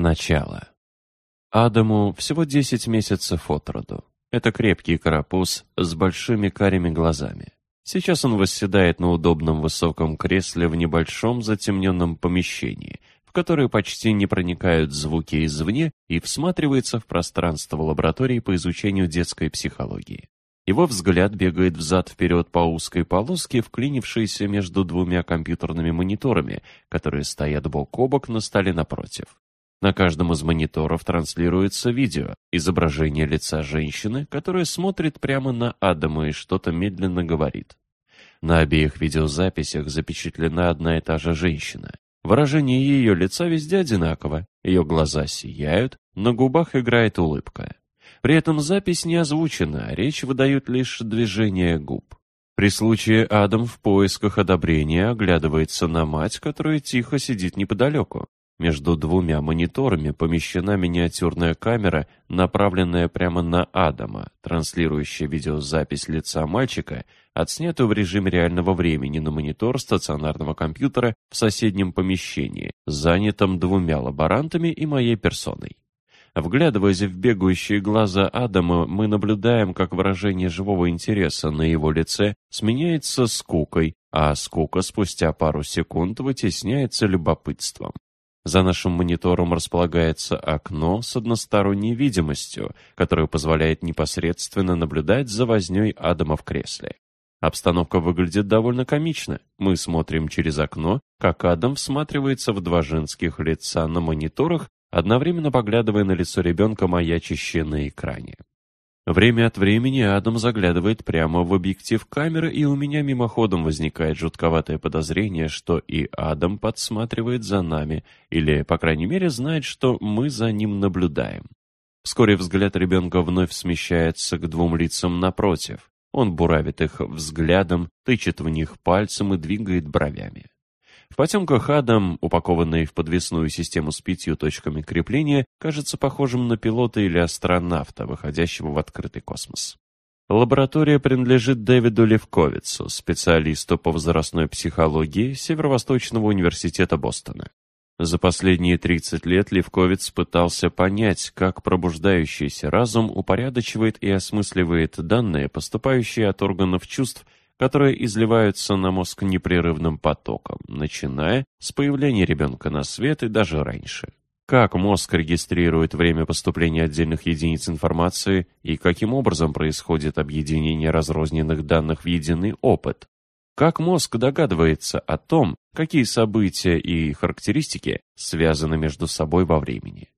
Начало. Адаму всего 10 месяцев от роду. Это крепкий карапуз с большими карими глазами. Сейчас он восседает на удобном высоком кресле в небольшом затемненном помещении, в которое почти не проникают звуки извне и всматривается в пространство лаборатории по изучению детской психологии. Его взгляд бегает взад-вперед по узкой полоске, вклинившейся между двумя компьютерными мониторами, которые стоят бок о бок на столе напротив. На каждом из мониторов транслируется видео, изображение лица женщины, которая смотрит прямо на Адама и что-то медленно говорит. На обеих видеозаписях запечатлена одна и та же женщина. Выражение ее лица везде одинаково, ее глаза сияют, на губах играет улыбка. При этом запись не озвучена, речь выдают лишь движения губ. При случае Адам в поисках одобрения оглядывается на мать, которая тихо сидит неподалеку. Между двумя мониторами помещена миниатюрная камера, направленная прямо на Адама, транслирующая видеозапись лица мальчика, отснятую в режиме реального времени на монитор стационарного компьютера в соседнем помещении, занятом двумя лаборантами и моей персоной. Вглядываясь в бегающие глаза Адама, мы наблюдаем, как выражение живого интереса на его лице сменяется скукой, а скука спустя пару секунд вытесняется любопытством. За нашим монитором располагается окно с односторонней видимостью, которое позволяет непосредственно наблюдать за вознёй Адама в кресле. Обстановка выглядит довольно комично. Мы смотрим через окно, как Адам всматривается в два женских лица на мониторах, одновременно поглядывая на лицо ребенка, маячащее на экране. Время от времени Адам заглядывает прямо в объектив камеры, и у меня мимоходом возникает жутковатое подозрение, что и Адам подсматривает за нами, или, по крайней мере, знает, что мы за ним наблюдаем. Вскоре взгляд ребенка вновь смещается к двум лицам напротив. Он буравит их взглядом, тычет в них пальцем и двигает бровями. В потемках Адам, упакованный в подвесную систему с пятью точками крепления, кажется похожим на пилота или астронавта, выходящего в открытый космос. Лаборатория принадлежит Дэвиду Левковицу, специалисту по возрастной психологии Северо-Восточного университета Бостона. За последние 30 лет Левковиц пытался понять, как пробуждающийся разум упорядочивает и осмысливает данные, поступающие от органов чувств которые изливаются на мозг непрерывным потоком, начиная с появления ребенка на свет и даже раньше. Как мозг регистрирует время поступления отдельных единиц информации и каким образом происходит объединение разрозненных данных в единый опыт? Как мозг догадывается о том, какие события и характеристики связаны между собой во времени?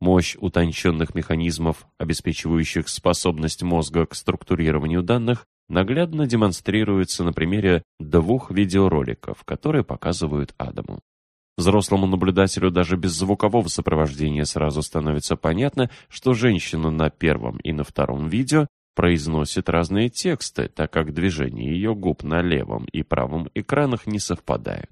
Мощь утонченных механизмов, обеспечивающих способность мозга к структурированию данных, наглядно демонстрируется на примере двух видеороликов, которые показывают Адаму. Взрослому наблюдателю даже без звукового сопровождения сразу становится понятно, что женщина на первом и на втором видео произносит разные тексты, так как движения ее губ на левом и правом экранах не совпадают.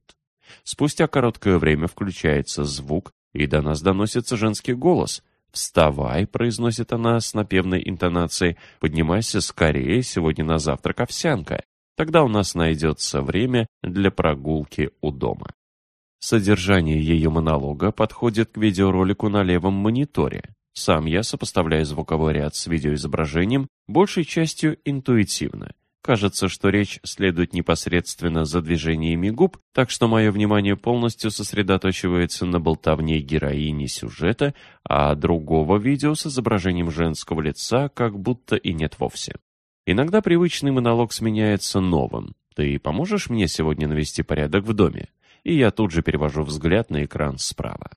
Спустя короткое время включается звук, и до нас доносится женский голос – «Вставай», — произносит она с напевной интонацией, «поднимайся скорее, сегодня на завтрак овсянка. Тогда у нас найдется время для прогулки у дома». Содержание ее монолога подходит к видеоролику на левом мониторе. Сам я сопоставляю звуковой ряд с видеоизображением, большей частью интуитивно — Кажется, что речь следует непосредственно за движениями губ, так что мое внимание полностью сосредоточивается на болтовне героини сюжета, а другого видео с изображением женского лица как будто и нет вовсе. Иногда привычный монолог сменяется новым. «Ты поможешь мне сегодня навести порядок в доме?» И я тут же перевожу взгляд на экран справа.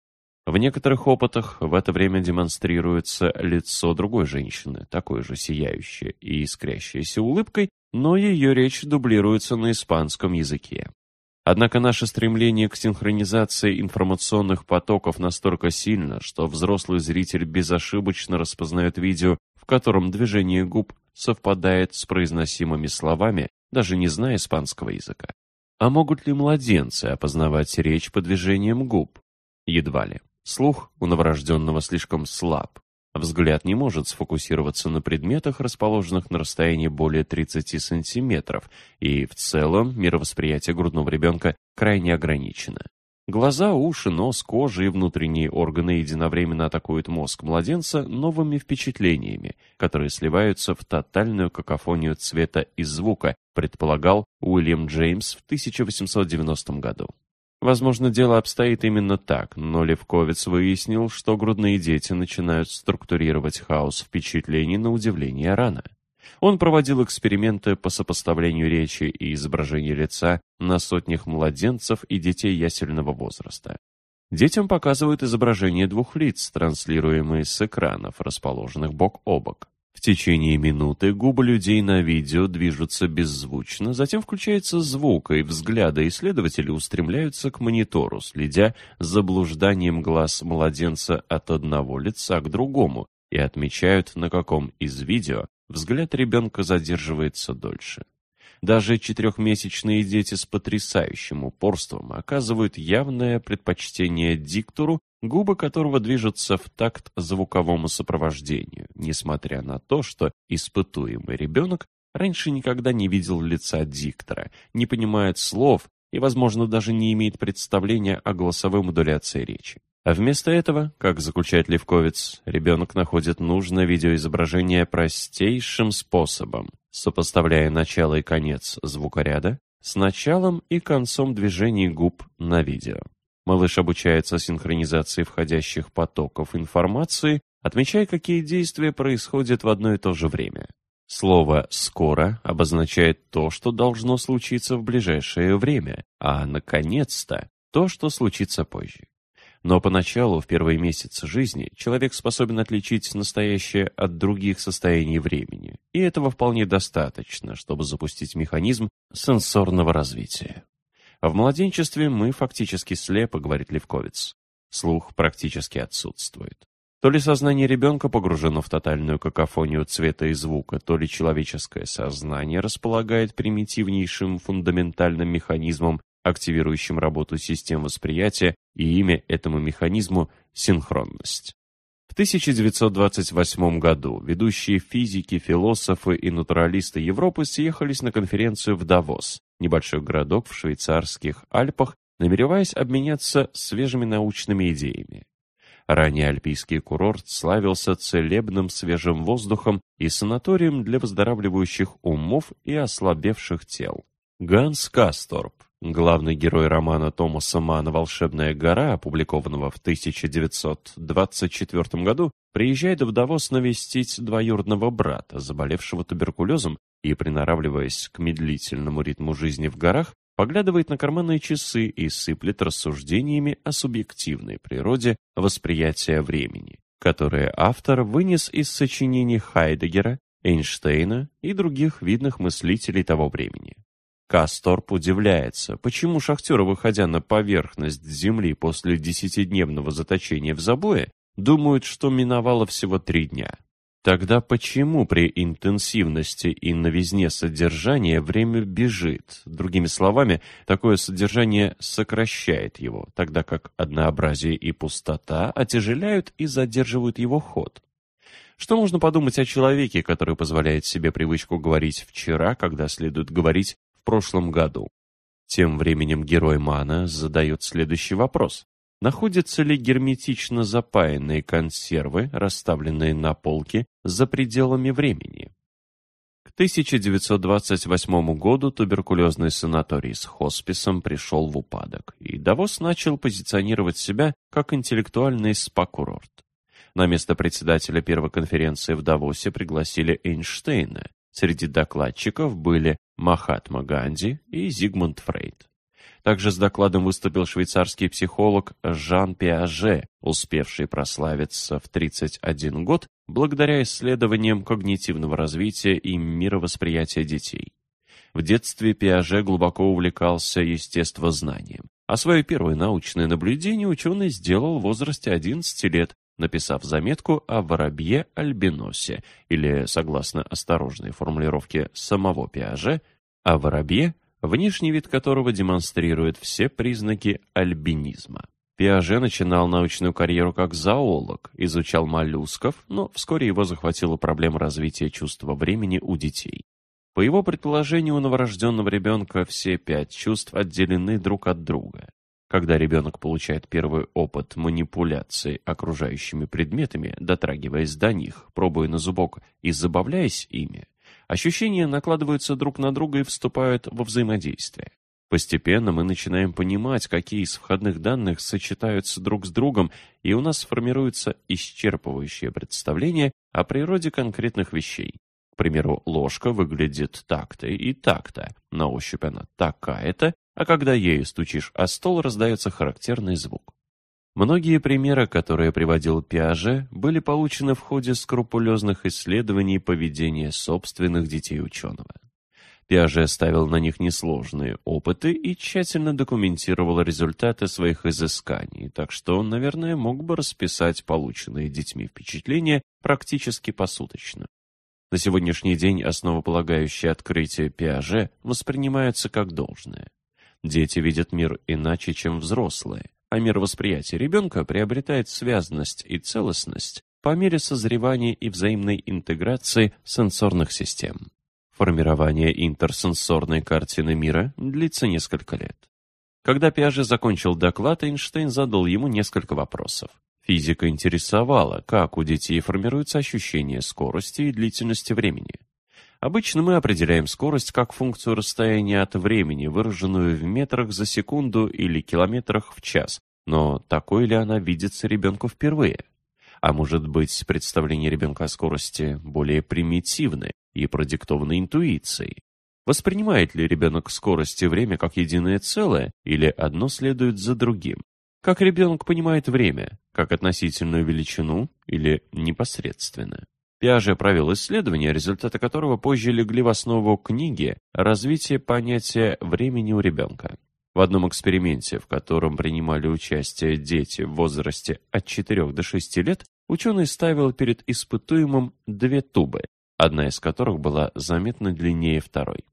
В некоторых опытах в это время демонстрируется лицо другой женщины, такой же сияющее и искрящееся улыбкой, но ее речь дублируется на испанском языке. Однако наше стремление к синхронизации информационных потоков настолько сильно, что взрослый зритель безошибочно распознает видео, в котором движение губ совпадает с произносимыми словами, даже не зная испанского языка. А могут ли младенцы опознавать речь по движениям губ? Едва ли. Слух у новорожденного слишком слаб. Взгляд не может сфокусироваться на предметах, расположенных на расстоянии более 30 сантиметров, и в целом мировосприятие грудного ребенка крайне ограничено. Глаза, уши, нос, кожа и внутренние органы единовременно атакуют мозг младенца новыми впечатлениями, которые сливаются в тотальную какофонию цвета и звука, предполагал Уильям Джеймс в 1890 году. Возможно, дело обстоит именно так, но Левковец выяснил, что грудные дети начинают структурировать хаос впечатлений на удивление рано. Он проводил эксперименты по сопоставлению речи и изображения лица на сотнях младенцев и детей ясельного возраста. Детям показывают изображение двух лиц, транслируемые с экранов, расположенных бок о бок. В течение минуты губы людей на видео движутся беззвучно, затем включается звук, и взгляды исследователей устремляются к монитору, следя за блужданием глаз младенца от одного лица к другому, и отмечают, на каком из видео взгляд ребенка задерживается дольше. Даже четырехмесячные дети с потрясающим упорством оказывают явное предпочтение диктору, губы которого движутся в такт звуковому сопровождению, несмотря на то, что испытуемый ребенок раньше никогда не видел лица диктора, не понимает слов и, возможно, даже не имеет представления о голосовой модуляции речи. А вместо этого, как заключает Левковец, ребенок находит нужное видеоизображение простейшим способом, сопоставляя начало и конец звукоряда с началом и концом движений губ на видео. Малыш обучается синхронизации входящих потоков информации, отмечая, какие действия происходят в одно и то же время. Слово «скоро» обозначает то, что должно случиться в ближайшее время, а «наконец-то» — то, что случится позже. Но поначалу, в первые месяцы жизни, человек способен отличить настоящее от других состояний времени, и этого вполне достаточно, чтобы запустить механизм сенсорного развития. В младенчестве мы фактически слепы, говорит Левковиц. Слух практически отсутствует. То ли сознание ребенка погружено в тотальную какофонию цвета и звука, то ли человеческое сознание располагает примитивнейшим фундаментальным механизмом, активирующим работу систем восприятия, и имя этому механизму – синхронность. В 1928 году ведущие физики, философы и натуралисты Европы съехались на конференцию в Давос, небольшой городок в швейцарских Альпах, намереваясь обменяться свежими научными идеями. Ранее альпийский курорт славился целебным свежим воздухом и санаторием для выздоравливающих умов и ослабевших тел. Ганс Касторп, главный герой романа Томаса Мана «Волшебная гора», опубликованного в 1924 году, приезжает в Давос навестить двоюродного брата, заболевшего туберкулезом, и, приноравливаясь к медлительному ритму жизни в горах, поглядывает на карманные часы и сыплет рассуждениями о субъективной природе восприятия времени, которые автор вынес из сочинений Хайдегера, Эйнштейна и других видных мыслителей того времени. Касторп удивляется, почему шахтеры, выходя на поверхность Земли после десятидневного заточения в забое, думают, что миновало всего три дня. Тогда почему при интенсивности и новизне содержания время бежит? Другими словами, такое содержание сокращает его, тогда как однообразие и пустота отяжеляют и задерживают его ход. Что можно подумать о человеке, который позволяет себе привычку говорить «вчера», когда следует говорить прошлом году. Тем временем герой Мана задает следующий вопрос. Находятся ли герметично запаянные консервы, расставленные на полке, за пределами времени? К 1928 году туберкулезный санаторий с хосписом пришел в упадок, и Давос начал позиционировать себя как интеллектуальный спа-курорт. На место председателя первой конференции в Давосе пригласили Эйнштейна. Среди докладчиков были Махатма Ганди и Зигмунд Фрейд. Также с докладом выступил швейцарский психолог Жан Пиаже, успевший прославиться в 31 год благодаря исследованиям когнитивного развития и мировосприятия детей. В детстве Пиаже глубоко увлекался естествознанием, а свое первое научное наблюдение ученый сделал в возрасте 11 лет, написав заметку о воробье-альбиносе, или, согласно осторожной формулировке самого Пиаже, о воробье, внешний вид которого демонстрирует все признаки альбинизма. Пиаже начинал научную карьеру как зоолог, изучал моллюсков, но вскоре его захватила проблема развития чувства времени у детей. По его предположению, у новорожденного ребенка все пять чувств отделены друг от друга. Когда ребенок получает первый опыт манипуляции окружающими предметами, дотрагиваясь до них, пробуя на зубок и забавляясь ими, ощущения накладываются друг на друга и вступают во взаимодействие. Постепенно мы начинаем понимать, какие из входных данных сочетаются друг с другом, и у нас формируется исчерпывающее представление о природе конкретных вещей. К примеру, ложка выглядит так-то и так-то, на ощупь она такая-то, а когда ею стучишь о стол, раздается характерный звук. Многие примеры, которые приводил Пиаже, были получены в ходе скрупулезных исследований поведения собственных детей ученого. Пиаже ставил на них несложные опыты и тщательно документировал результаты своих изысканий, так что он, наверное, мог бы расписать полученные детьми впечатления практически посуточно. На сегодняшний день основополагающие открытия Пиаже воспринимаются как должное. Дети видят мир иначе, чем взрослые, а мир восприятия ребенка приобретает связанность и целостность по мере созревания и взаимной интеграции сенсорных систем. Формирование интерсенсорной картины мира длится несколько лет. Когда Пиаже закончил доклад, Эйнштейн задал ему несколько вопросов. Физика интересовала, как у детей формируется ощущение скорости и длительности времени. Обычно мы определяем скорость как функцию расстояния от времени, выраженную в метрах за секунду или километрах в час, но такой ли она видится ребенку впервые? А может быть, представление ребенка о скорости более примитивное, и продиктованы интуицией. Воспринимает ли ребенок скорость и время как единое целое, или одно следует за другим? Как ребенок понимает время, как относительную величину или непосредственно? Пиаже провел исследование, результаты которого позже легли в основу книги «Развитие понятия времени у ребенка». В одном эксперименте, в котором принимали участие дети в возрасте от 4 до 6 лет, ученый ставил перед испытуемым две тубы, одна из которых была заметно длиннее второй.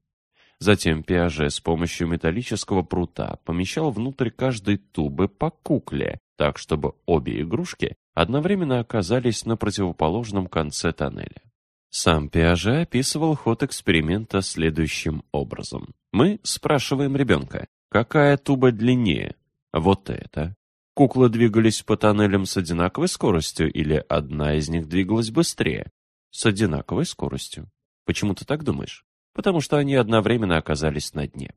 Затем Пиаже с помощью металлического прута помещал внутрь каждой тубы по кукле, так чтобы обе игрушки одновременно оказались на противоположном конце тоннеля. Сам Пиаже описывал ход эксперимента следующим образом. Мы спрашиваем ребенка, какая туба длиннее? Вот эта. Куклы двигались по тоннелям с одинаковой скоростью или одна из них двигалась быстрее? с одинаковой скоростью. Почему ты так думаешь? Потому что они одновременно оказались на дне.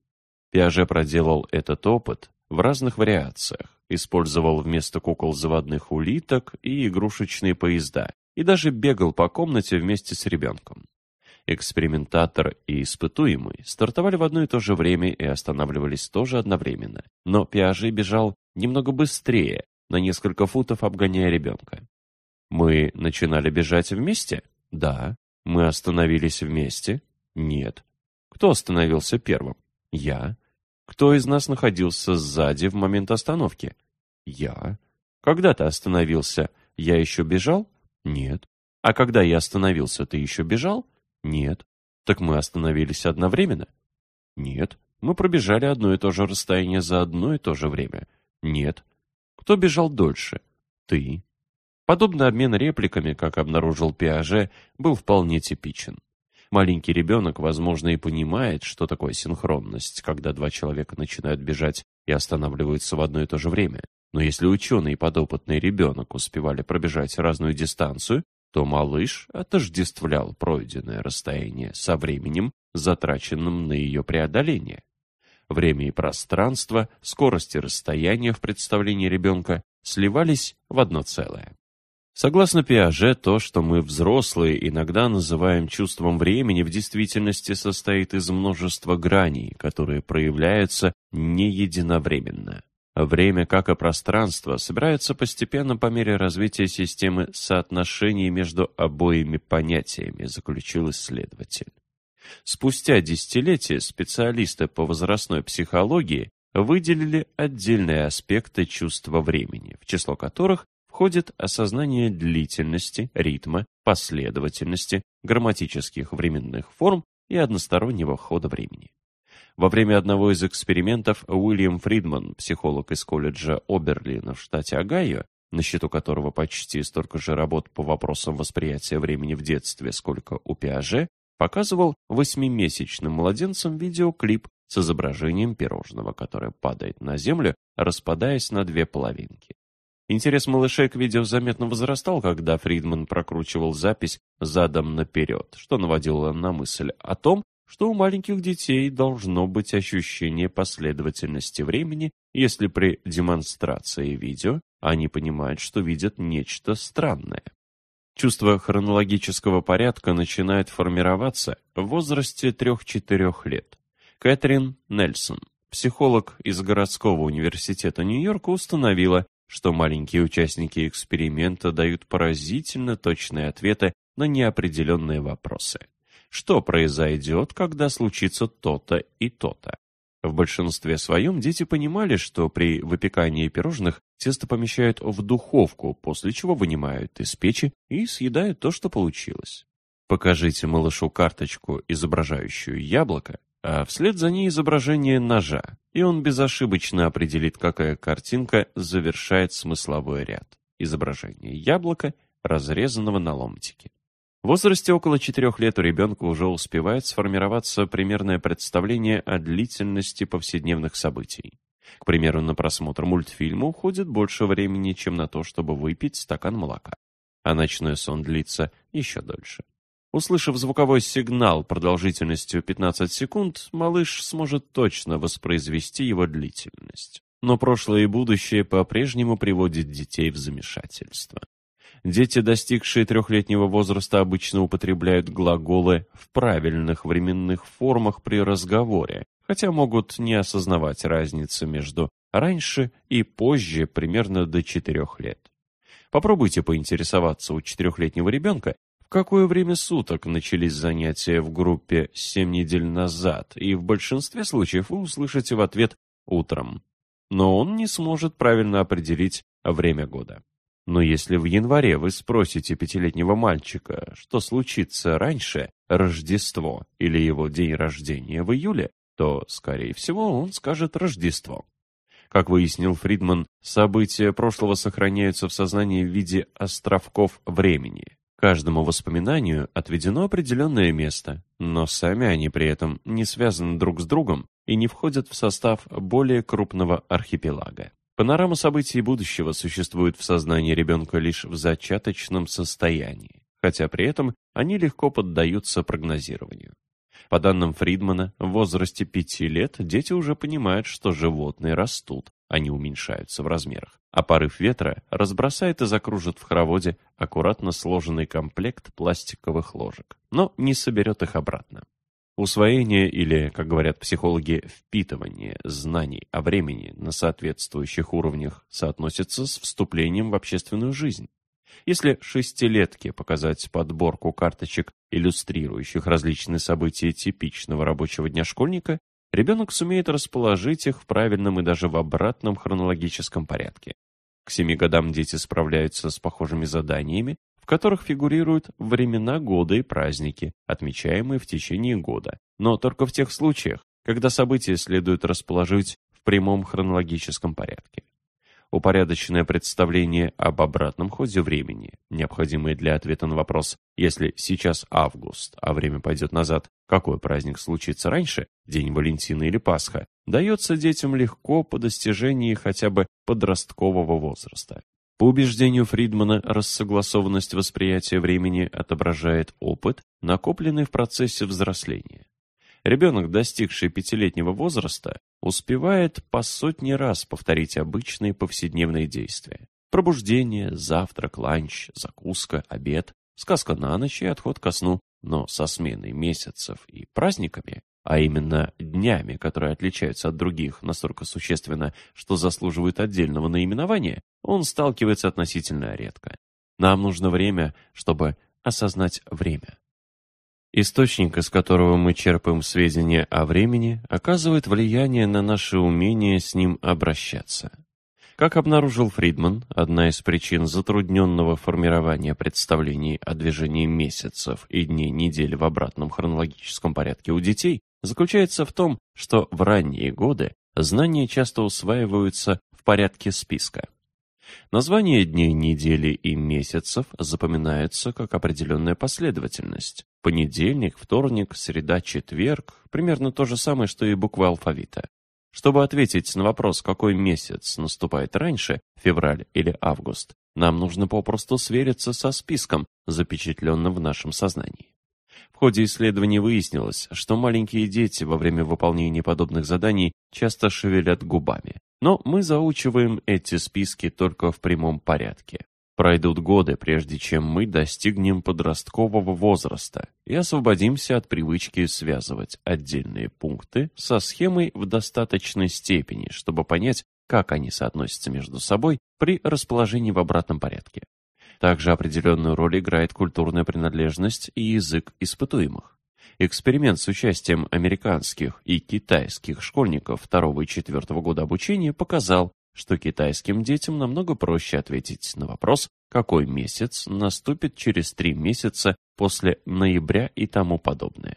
Пиаже проделал этот опыт в разных вариациях, использовал вместо кукол заводных улиток и игрушечные поезда, и даже бегал по комнате вместе с ребенком. Экспериментатор и испытуемый стартовали в одно и то же время и останавливались тоже одновременно, но Пиаже бежал немного быстрее, на несколько футов обгоняя ребенка. Мы начинали бежать вместе? Да. Мы остановились вместе? Нет. Кто остановился первым? Я. Кто из нас находился сзади в момент остановки? Я. Когда ты остановился, я еще бежал? Нет. А когда я остановился, ты еще бежал? Нет. Так мы остановились одновременно? Нет. Мы пробежали одно и то же расстояние за одно и то же время? Нет. Кто бежал дольше? Ты. Подобный обмен репликами, как обнаружил Пиаже, был вполне типичен. Маленький ребенок, возможно, и понимает, что такое синхронность, когда два человека начинают бежать и останавливаются в одно и то же время. Но если ученый и подопытный ребенок успевали пробежать разную дистанцию, то малыш отождествлял пройденное расстояние со временем, затраченным на ее преодоление. Время и пространство, скорость и расстояние в представлении ребенка сливались в одно целое. Согласно Пиаже, то, что мы взрослые иногда называем чувством времени, в действительности состоит из множества граней, которые проявляются не единовременно. Время, как и пространство, собираются постепенно по мере развития системы соотношений между обоими понятиями, заключил исследователь. Спустя десятилетия специалисты по возрастной психологии выделили отдельные аспекты чувства времени, в число которых входит осознание длительности, ритма, последовательности, грамматических временных форм и одностороннего хода времени. Во время одного из экспериментов Уильям Фридман, психолог из колледжа Оберлина в штате Огайо, на счету которого почти столько же работ по вопросам восприятия времени в детстве, сколько у Пиаже, показывал восьмимесячным младенцам видеоклип с изображением пирожного, которое падает на землю, распадаясь на две половинки. Интерес малышей к видео заметно возрастал, когда Фридман прокручивал запись задом наперед, что наводило на мысль о том, что у маленьких детей должно быть ощущение последовательности времени, если при демонстрации видео они понимают, что видят нечто странное. Чувство хронологического порядка начинает формироваться в возрасте 3-4 лет. Кэтрин Нельсон, психолог из городского университета Нью-Йорка, установила, что маленькие участники эксперимента дают поразительно точные ответы на неопределенные вопросы что произойдет, когда случится то-то и то-то. В большинстве своем дети понимали, что при выпекании пирожных тесто помещают в духовку, после чего вынимают из печи и съедают то, что получилось. Покажите малышу карточку, изображающую яблоко, а вслед за ней изображение ножа, и он безошибочно определит, какая картинка завершает смысловой ряд. Изображение яблока, разрезанного на ломтики. В возрасте около 4 лет у ребенка уже успевает сформироваться примерное представление о длительности повседневных событий. К примеру, на просмотр мультфильма уходит больше времени, чем на то, чтобы выпить стакан молока. А ночной сон длится еще дольше. Услышав звуковой сигнал продолжительностью 15 секунд, малыш сможет точно воспроизвести его длительность. Но прошлое и будущее по-прежнему приводят детей в замешательство. Дети, достигшие трехлетнего возраста, обычно употребляют глаголы в правильных временных формах при разговоре, хотя могут не осознавать разницы между раньше и позже примерно до четырех лет. Попробуйте поинтересоваться у четырехлетнего ребенка, какое время суток начались занятия в группе семь недель назад, и в большинстве случаев вы услышите в ответ «утром». Но он не сможет правильно определить время года. Но если в январе вы спросите пятилетнего мальчика, что случится раньше, Рождество или его день рождения в июле, то, скорее всего, он скажет Рождество. Как выяснил Фридман, события прошлого сохраняются в сознании в виде островков времени. Каждому воспоминанию отведено определенное место, но сами они при этом не связаны друг с другом и не входят в состав более крупного архипелага. Панорама событий будущего существует в сознании ребенка лишь в зачаточном состоянии, хотя при этом они легко поддаются прогнозированию. По данным Фридмана, в возрасте 5 лет дети уже понимают, что животные растут, они уменьшаются в размерах, а порыв ветра разбросает и закружит в хороводе аккуратно сложенный комплект пластиковых ложек, но не соберет их обратно. Усвоение или, как говорят психологи, впитывание знаний о времени на соответствующих уровнях соотносится с вступлением в общественную жизнь. Если шестилетке показать подборку карточек, иллюстрирующих различные события типичного рабочего дня школьника, ребенок сумеет расположить их в правильном и даже в обратном хронологическом порядке. К семи годам дети справляются с похожими заданиями которых фигурируют времена года и праздники, отмечаемые в течение года, но только в тех случаях, когда события следует расположить в прямом хронологическом порядке. Упорядоченное представление об обратном ходе времени, необходимое для ответа на вопрос, если сейчас август, а время пойдет назад, какой праздник случится раньше, День Валентина или Пасха, дается детям легко по достижении хотя бы подросткового возраста. По убеждению Фридмана, рассогласованность восприятия времени отображает опыт, накопленный в процессе взросления. Ребенок, достигший пятилетнего возраста, успевает по сотни раз повторить обычные повседневные действия. Пробуждение, завтрак, ланч, закуска, обед, сказка на ночь и отход ко сну. Но со сменой месяцев и праздниками а именно днями, которые отличаются от других настолько существенно, что заслуживают отдельного наименования, он сталкивается относительно редко. Нам нужно время, чтобы осознать время. Источник, из которого мы черпаем сведения о времени, оказывает влияние на наше умение с ним обращаться. Как обнаружил Фридман, одна из причин затрудненного формирования представлений о движении месяцев и дней недели в обратном хронологическом порядке у детей заключается в том, что в ранние годы знания часто усваиваются в порядке списка. Названия дней недели и месяцев запоминаются как определенная последовательность. Понедельник, вторник, среда, четверг – примерно то же самое, что и буквы алфавита. Чтобы ответить на вопрос, какой месяц наступает раньше, февраль или август, нам нужно попросту свериться со списком, запечатленным в нашем сознании. В ходе исследований выяснилось, что маленькие дети во время выполнения подобных заданий часто шевелят губами. Но мы заучиваем эти списки только в прямом порядке. Пройдут годы, прежде чем мы достигнем подросткового возраста и освободимся от привычки связывать отдельные пункты со схемой в достаточной степени, чтобы понять, как они соотносятся между собой при расположении в обратном порядке. Также определенную роль играет культурная принадлежность и язык испытуемых. Эксперимент с участием американских и китайских школьников второго и четвертого года обучения показал, что китайским детям намного проще ответить на вопрос, какой месяц наступит через три месяца после ноября и тому подобное.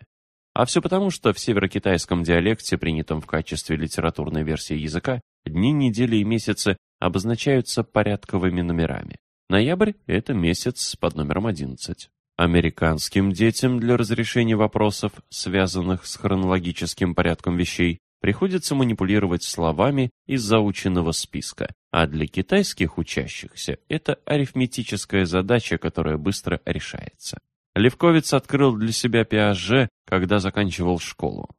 А все потому, что в северокитайском диалекте, принятом в качестве литературной версии языка, дни, недели и месяцы обозначаются порядковыми номерами. Ноябрь – это месяц под номером 11. Американским детям для разрешения вопросов, связанных с хронологическим порядком вещей, приходится манипулировать словами из заученного списка, а для китайских учащихся это арифметическая задача, которая быстро решается. Левковец открыл для себя Пиаже, когда заканчивал школу.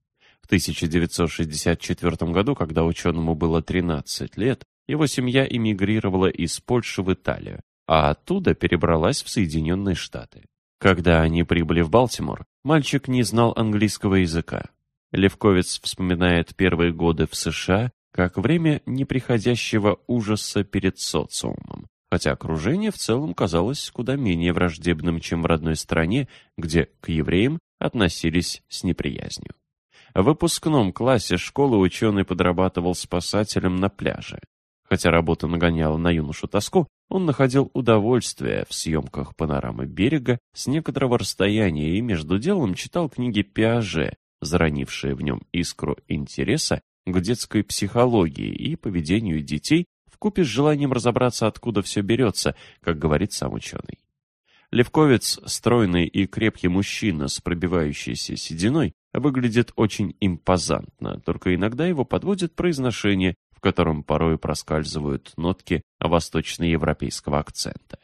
В 1964 году, когда ученому было 13 лет, его семья эмигрировала из Польши в Италию, а оттуда перебралась в Соединенные Штаты. Когда они прибыли в Балтимор, мальчик не знал английского языка. Левковец вспоминает первые годы в США как время неприходящего ужаса перед социумом, хотя окружение в целом казалось куда менее враждебным, чем в родной стране, где к евреям относились с неприязнью. В выпускном классе школы ученый подрабатывал спасателем на пляже. Хотя работа нагоняла на юношу тоску, он находил удовольствие в съемках панорамы берега с некоторого расстояния и между делом читал книги Пиаже, заронившие в нем искру интереса к детской психологии и поведению детей вкупе с желанием разобраться, откуда все берется, как говорит сам ученый. Левковец, стройный и крепкий мужчина с пробивающейся сединой, выглядит очень импозантно, только иногда его подводит произношение, в котором порой проскальзывают нотки восточноевропейского акцента.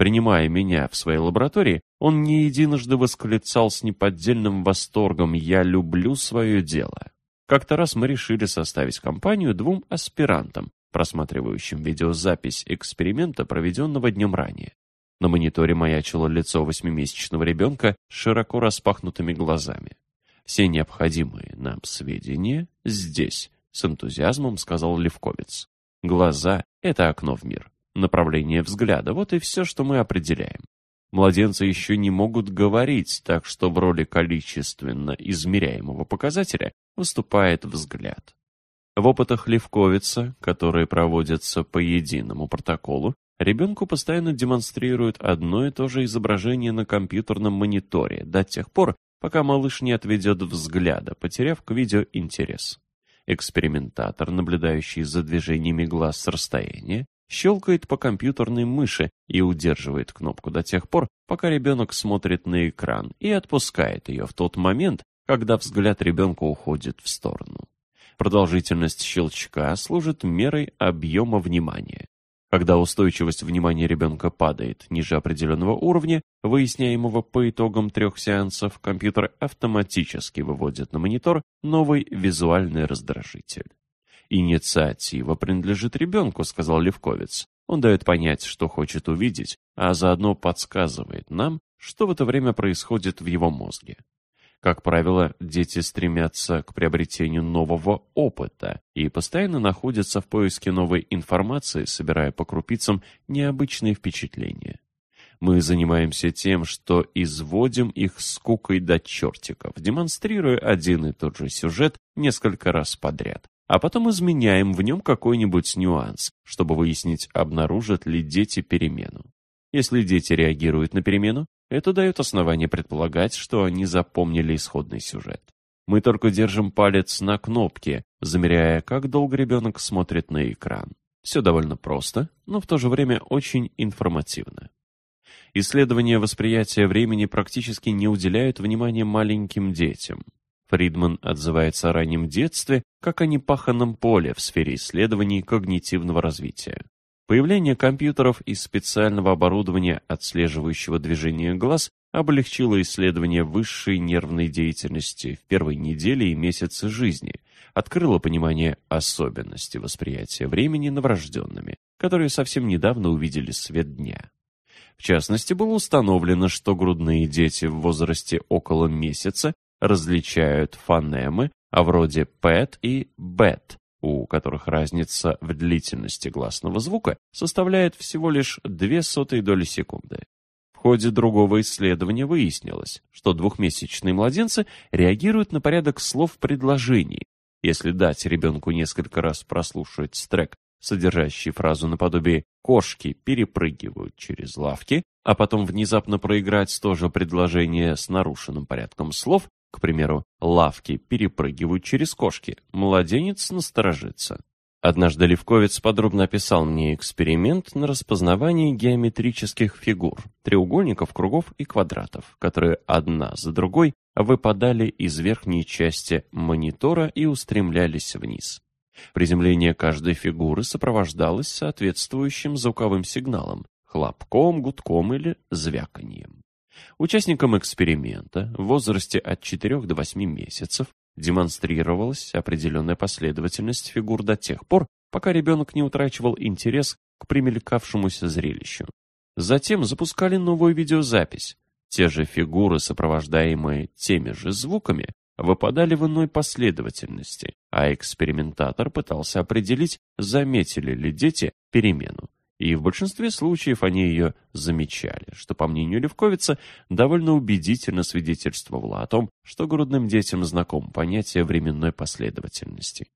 Принимая меня в своей лаборатории, он не единожды восклицал с неподдельным восторгом «Я люблю свое дело». Как-то раз мы решили составить компанию двум аспирантам, просматривающим видеозапись эксперимента, проведенного днем ранее. На мониторе маячило лицо восьмимесячного ребенка с широко распахнутыми глазами. «Все необходимые нам сведения здесь», — с энтузиазмом сказал Левковец. «Глаза — это окно в мир направление взгляда. Вот и все, что мы определяем. Младенцы еще не могут говорить, так что в роли количественно измеряемого показателя выступает взгляд. В опытах Левковица, которые проводятся по единому протоколу, ребенку постоянно демонстрируют одно и то же изображение на компьютерном мониторе до тех пор, пока малыш не отведет взгляда, потеряв к видео интерес. Экспериментатор, наблюдающий за движениями глаз с расстояния, щелкает по компьютерной мыши и удерживает кнопку до тех пор, пока ребенок смотрит на экран и отпускает ее в тот момент, когда взгляд ребенка уходит в сторону. Продолжительность щелчка служит мерой объема внимания. Когда устойчивость внимания ребенка падает ниже определенного уровня, выясняемого по итогам трех сеансов, компьютер автоматически выводит на монитор новый визуальный раздражитель. «Инициатива принадлежит ребенку», — сказал Левковец. Он дает понять, что хочет увидеть, а заодно подсказывает нам, что в это время происходит в его мозге. Как правило, дети стремятся к приобретению нового опыта и постоянно находятся в поиске новой информации, собирая по крупицам необычные впечатления. Мы занимаемся тем, что изводим их скукой до чертиков, демонстрируя один и тот же сюжет несколько раз подряд, а потом изменяем в нем какой-нибудь нюанс, чтобы выяснить, обнаружат ли дети перемену. Если дети реагируют на перемену, это дает основание предполагать, что они запомнили исходный сюжет. Мы только держим палец на кнопке, замеряя, как долго ребенок смотрит на экран. Все довольно просто, но в то же время очень информативно. Исследования восприятия времени практически не уделяют внимания маленьким детям. Фридман отзывается о раннем детстве как о непаханном поле в сфере исследований когнитивного развития. Появление компьютеров и специального оборудования, отслеживающего движение глаз, облегчило исследование высшей нервной деятельности в первой неделе и месяце жизни, открыло понимание особенностей восприятия времени новорожденными, которые совсем недавно увидели свет дня. В частности, было установлено, что грудные дети в возрасте около месяца различают фонемы, а вроде «пэт» и «бэт», у которых разница в длительности гласного звука составляет всего лишь две сотые доли секунды. В ходе другого исследования выяснилось, что двухмесячные младенцы реагируют на порядок слов в предложении. Если дать ребенку несколько раз прослушать трек, содержащий фразу наподобие «кошки перепрыгивают через лавки», а потом внезапно проиграть то же предложение с нарушенным порядком слов, к примеру, лавки перепрыгивают через кошки. Младенец насторожится. Однажды Левковец подробно описал мне эксперимент на распознавание геометрических фигур, треугольников, кругов и квадратов, которые одна за другой выпадали из верхней части монитора и устремлялись вниз. Приземление каждой фигуры сопровождалось соответствующим звуковым сигналом, хлопком, гудком или звяканьем. Участникам эксперимента в возрасте от 4 до 8 месяцев демонстрировалась определенная последовательность фигур до тех пор, пока ребенок не утрачивал интерес к примелькавшемуся зрелищу. Затем запускали новую видеозапись. Те же фигуры, сопровождаемые теми же звуками, выпадали в иной последовательности, а экспериментатор пытался определить, заметили ли дети перемену и в большинстве случаев они ее замечали, что, по мнению Левковица, довольно убедительно свидетельствовало о том, что грудным детям знаком понятие временной последовательности.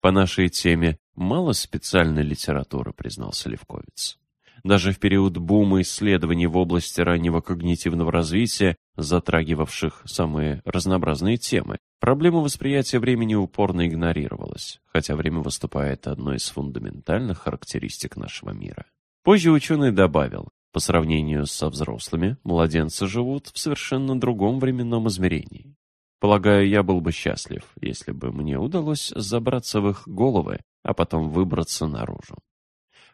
По нашей теме мало специальной литературы, признался Левковиц. Даже в период бума исследований в области раннего когнитивного развития, затрагивавших самые разнообразные темы, проблема восприятия времени упорно игнорировалась, хотя время выступает одной из фундаментальных характеристик нашего мира. Позже ученый добавил, по сравнению со взрослыми, младенцы живут в совершенно другом временном измерении. Полагаю, я был бы счастлив, если бы мне удалось забраться в их головы, а потом выбраться наружу.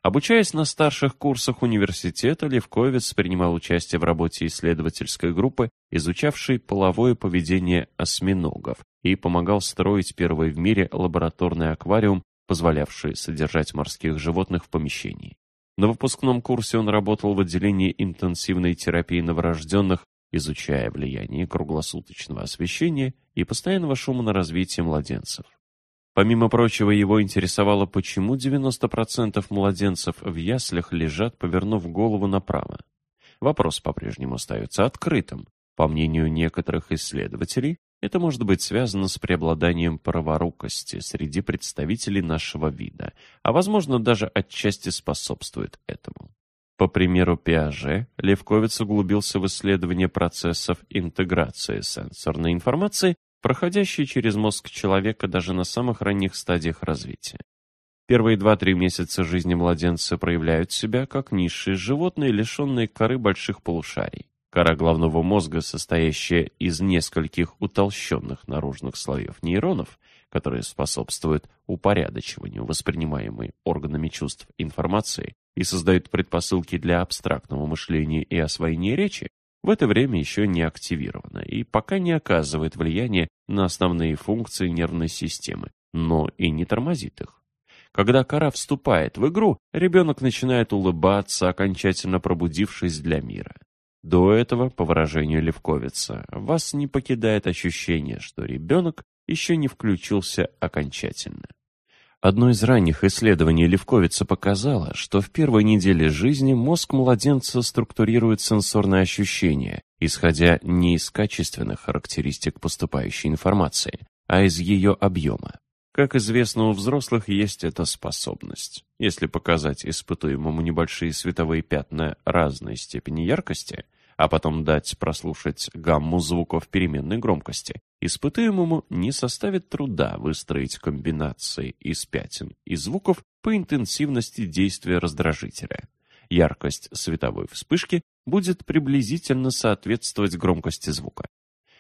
Обучаясь на старших курсах университета, Левковец принимал участие в работе исследовательской группы, изучавшей половое поведение осьминогов, и помогал строить первый в мире лабораторный аквариум, позволявший содержать морских животных в помещении. На выпускном курсе он работал в отделении интенсивной терапии новорожденных, изучая влияние круглосуточного освещения и постоянного шума на развитие младенцев. Помимо прочего, его интересовало, почему 90% младенцев в яслях лежат, повернув голову направо. Вопрос по-прежнему остается открытым. По мнению некоторых исследователей, это может быть связано с преобладанием праворукости среди представителей нашего вида, а возможно даже отчасти способствует этому. По примеру Пиаже, Левковиц углубился в исследование процессов интеграции сенсорной информации проходящие через мозг человека даже на самых ранних стадиях развития. Первые 2-3 месяца жизни младенца проявляют себя как низшие животные, лишенные коры больших полушарий. Кора головного мозга, состоящая из нескольких утолщенных наружных слоев нейронов, которые способствуют упорядочиванию воспринимаемой органами чувств информации и создают предпосылки для абстрактного мышления и освоения речи, в это время еще не активирована и пока не оказывает влияния на основные функции нервной системы, но и не тормозит их. Когда кора вступает в игру, ребенок начинает улыбаться, окончательно пробудившись для мира. До этого, по выражению Левковица, вас не покидает ощущение, что ребенок еще не включился окончательно. Одно из ранних исследований Левковица показало, что в первой неделе жизни мозг младенца структурирует сенсорные ощущения, исходя не из качественных характеристик поступающей информации, а из ее объема. Как известно, у взрослых есть эта способность. Если показать испытуемому небольшие световые пятна разной степени яркости, а потом дать прослушать гамму звуков переменной громкости, испытуемому не составит труда выстроить комбинации из пятен и звуков по интенсивности действия раздражителя. Яркость световой вспышки будет приблизительно соответствовать громкости звука.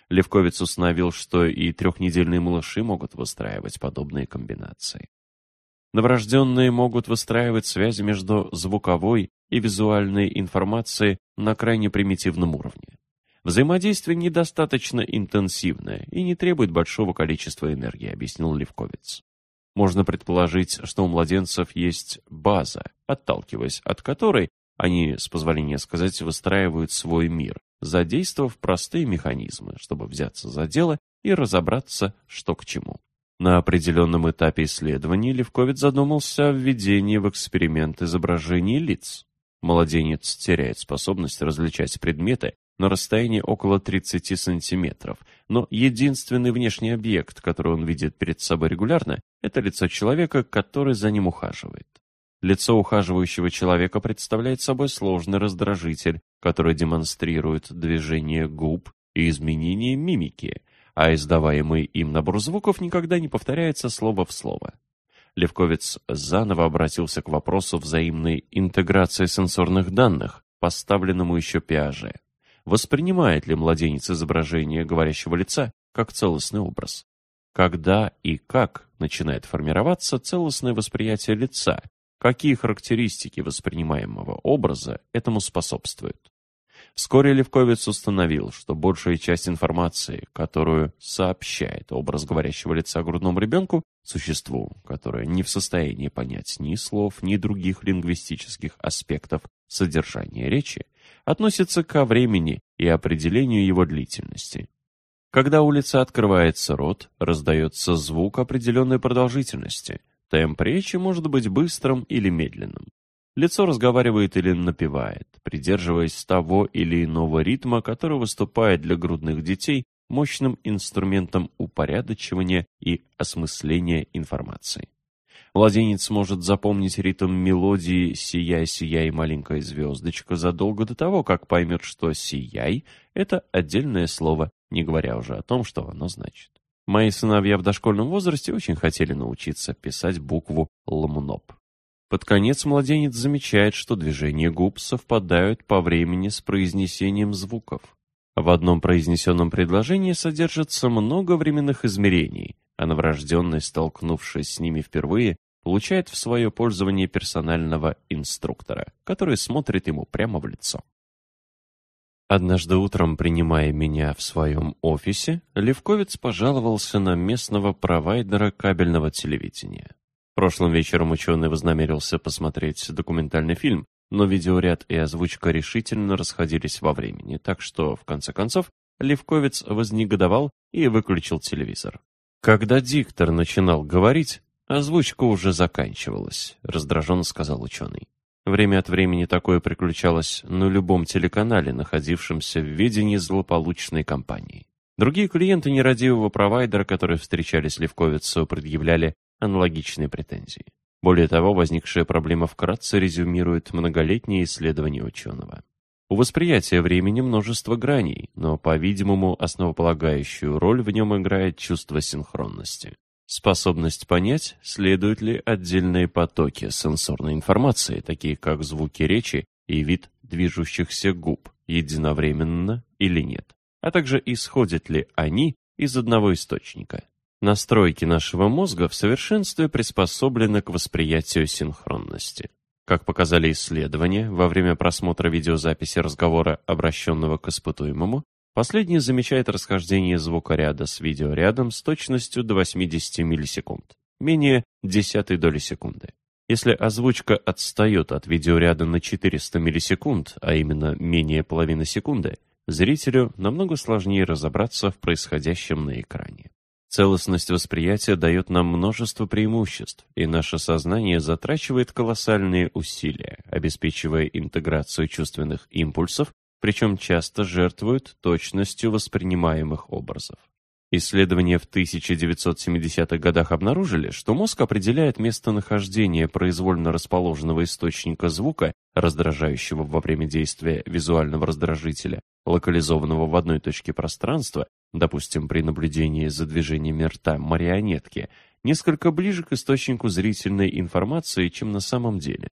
Левковец установил, что и трехнедельные малыши могут выстраивать подобные комбинации. Новорожденные могут выстраивать связи между звуковой и визуальной информацией на крайне примитивном уровне. Взаимодействие недостаточно интенсивное и не требует большого количества энергии, объяснил Левковец. Можно предположить, что у младенцев есть база, отталкиваясь от которой они, с позволения сказать, выстраивают свой мир, задействовав простые механизмы, чтобы взяться за дело и разобраться, что к чему. На определенном этапе исследований Левковец задумался о введении в эксперимент изображений лиц. Младенец теряет способность различать предметы на расстоянии около 30 сантиметров, но единственный внешний объект, который он видит перед собой регулярно, это лицо человека, который за ним ухаживает. Лицо ухаживающего человека представляет собой сложный раздражитель, который демонстрирует движение губ и изменение мимики, а издаваемый им набор звуков никогда не повторяется слово в слово. Левковец заново обратился к вопросу взаимной интеграции сенсорных данных, поставленному еще Пиаже. Воспринимает ли младенец изображение говорящего лица как целостный образ? Когда и как начинает формироваться целостное восприятие лица? Какие характеристики воспринимаемого образа этому способствуют? Вскоре Левковец установил, что большая часть информации, которую сообщает образ говорящего лица грудному ребенку, существу, которое не в состоянии понять ни слов, ни других лингвистических аспектов содержания речи, относится ко времени и определению его длительности. Когда у лица открывается рот, раздается звук определенной продолжительности. Темп речи может быть быстрым или медленным. Лицо разговаривает или напевает, придерживаясь того или иного ритма, который выступает для грудных детей мощным инструментом упорядочивания и осмысления информации. Младенец может запомнить ритм мелодии «Сияй, сияй, маленькая звездочка» задолго до того, как поймет, что «сияй» — это отдельное слово, не говоря уже о том, что оно значит. Мои сыновья в дошкольном возрасте очень хотели научиться писать букву «лмноп». Под конец младенец замечает, что движения губ совпадают по времени с произнесением звуков. В одном произнесенном предложении содержится много временных измерений, а новорожденный, столкнувшись с ними впервые, получает в свое пользование персонального инструктора, который смотрит ему прямо в лицо. Однажды утром, принимая меня в своем офисе, Левковец пожаловался на местного провайдера кабельного телевидения. Прошлым вечером ученый вознамерился посмотреть документальный фильм, но видеоряд и озвучка решительно расходились во времени, так что, в конце концов, Левковец вознегодовал и выключил телевизор. Когда диктор начинал говорить, озвучка уже заканчивалась, раздраженно сказал ученый. Время от времени такое приключалось на любом телеканале, находившемся в ведении злополучной компании. Другие клиенты нерадивого провайдера, которые встречались Левковицу, предъявляли аналогичные претензии. Более того, возникшая проблема вкратце резюмирует многолетние исследования ученого. У восприятия времени множество граней, но, по-видимому, основополагающую роль в нем играет чувство синхронности. Способность понять, следуют ли отдельные потоки сенсорной информации, такие как звуки речи и вид движущихся губ, единовременно или нет, а также исходят ли они из одного источника. Настройки нашего мозга в совершенстве приспособлены к восприятию синхронности. Как показали исследования, во время просмотра видеозаписи разговора, обращенного к испытуемому, последний замечает расхождение звукоряда с видеорядом с точностью до 80 миллисекунд, менее десятой доли секунды. Если озвучка отстает от видеоряда на 400 миллисекунд, а именно менее половины секунды, зрителю намного сложнее разобраться в происходящем на экране. Целостность восприятия дает нам множество преимуществ, и наше сознание затрачивает колоссальные усилия, обеспечивая интеграцию чувственных импульсов, причем часто жертвуют точностью воспринимаемых образов. Исследования в 1970-х годах обнаружили, что мозг определяет местонахождение произвольно расположенного источника звука, раздражающего во время действия визуального раздражителя, локализованного в одной точке пространства, допустим, при наблюдении за движением рта марионетки, несколько ближе к источнику зрительной информации, чем на самом деле.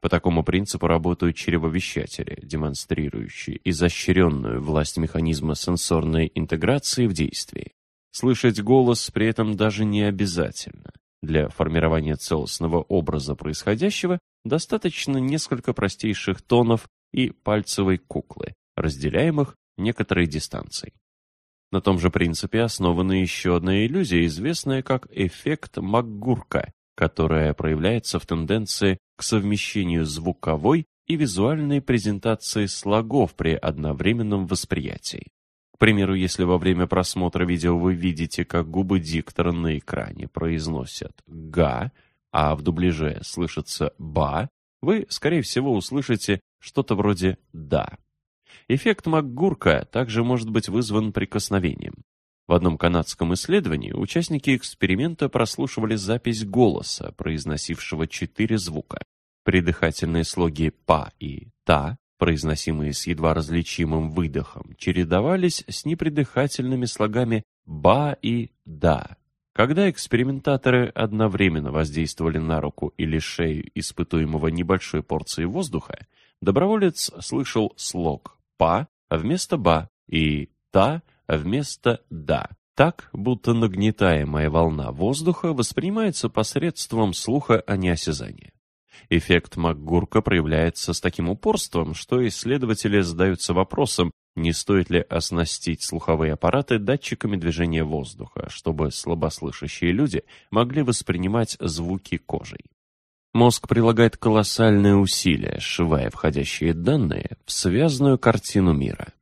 По такому принципу работают чревовещатели, демонстрирующие изощренную власть механизма сенсорной интеграции в действии. Слышать голос при этом даже не обязательно. Для формирования целостного образа происходящего достаточно несколько простейших тонов и пальцевой куклы, разделяемых некоторой дистанцией. На том же принципе основана еще одна иллюзия, известная как эффект МакГурка, которая проявляется в тенденции к совмещению звуковой и визуальной презентации слогов при одновременном восприятии. К примеру, если во время просмотра видео вы видите, как губы диктора на экране произносят «га», а в дубляже слышится «ба», вы, скорее всего, услышите что-то вроде «да». Эффект МакГурка также может быть вызван прикосновением. В одном канадском исследовании участники эксперимента прослушивали запись голоса, произносившего четыре звука. Придыхательные слоги «па» и «та», произносимые с едва различимым выдохом, чередовались с непридыхательными слогами «ба» и «да». Когда экспериментаторы одновременно воздействовали на руку или шею испытуемого небольшой порцией воздуха, доброволец слышал слог «па» вместо «ба» и «та» вместо «да». Так, будто нагнетаемая волна воздуха воспринимается посредством слуха, а не осязания. Эффект МакГурка проявляется с таким упорством, что исследователи задаются вопросом, не стоит ли оснастить слуховые аппараты датчиками движения воздуха, чтобы слабослышащие люди могли воспринимать звуки кожей. Мозг прилагает колоссальные усилия, сшивая входящие данные в связанную картину мира.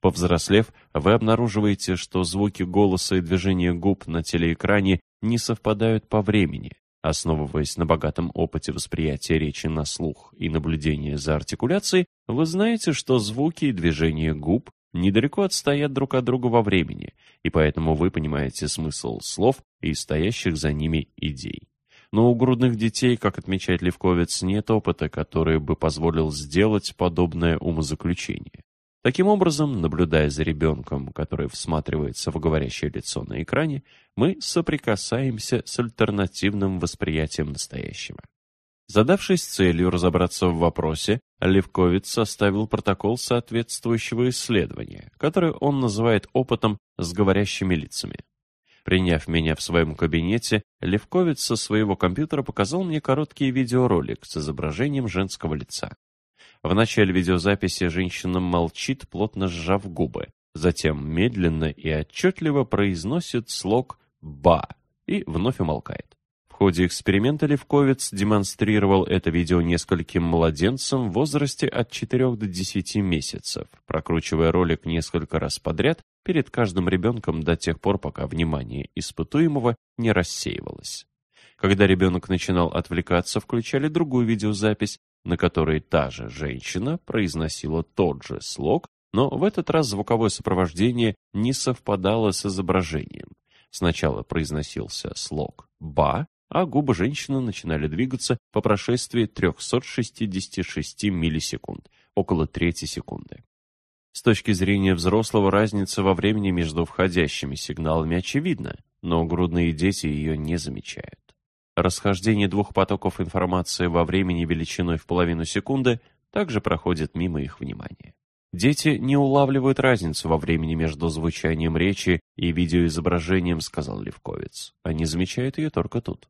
Повзрослев, вы обнаруживаете, что звуки голоса и движения губ на телеэкране не совпадают по времени. Основываясь на богатом опыте восприятия речи на слух и наблюдения за артикуляцией, вы знаете, что звуки и движения губ недалеко отстоят друг от друга во времени, и поэтому вы понимаете смысл слов и стоящих за ними идей. Но у грудных детей, как отмечает Левковец, нет опыта, который бы позволил сделать подобное умозаключение. Таким образом, наблюдая за ребенком, который всматривается в говорящее лицо на экране, мы соприкасаемся с альтернативным восприятием настоящего. Задавшись целью разобраться в вопросе, Левковиц составил протокол соответствующего исследования, которое он называет опытом с говорящими лицами. Приняв меня в своем кабинете, Левковиц со своего компьютера показал мне короткий видеоролик с изображением женского лица. В начале видеозаписи женщина молчит, плотно сжав губы. Затем медленно и отчетливо произносит слог «ба» и вновь умолкает. В ходе эксперимента Левковец демонстрировал это видео нескольким младенцам в возрасте от 4 до 10 месяцев, прокручивая ролик несколько раз подряд перед каждым ребенком до тех пор, пока внимание испытуемого не рассеивалось. Когда ребенок начинал отвлекаться, включали другую видеозапись, на которой та же женщина произносила тот же слог, но в этот раз звуковое сопровождение не совпадало с изображением. Сначала произносился слог «ба», а губы женщины начинали двигаться по прошествии 366 миллисекунд, около трети секунды. С точки зрения взрослого разница во времени между входящими сигналами очевидна, но грудные дети ее не замечают. Расхождение двух потоков информации во времени величиной в половину секунды также проходит мимо их внимания. Дети не улавливают разницу во времени между звучанием речи и видеоизображением, сказал Левковец. Они замечают ее только тут.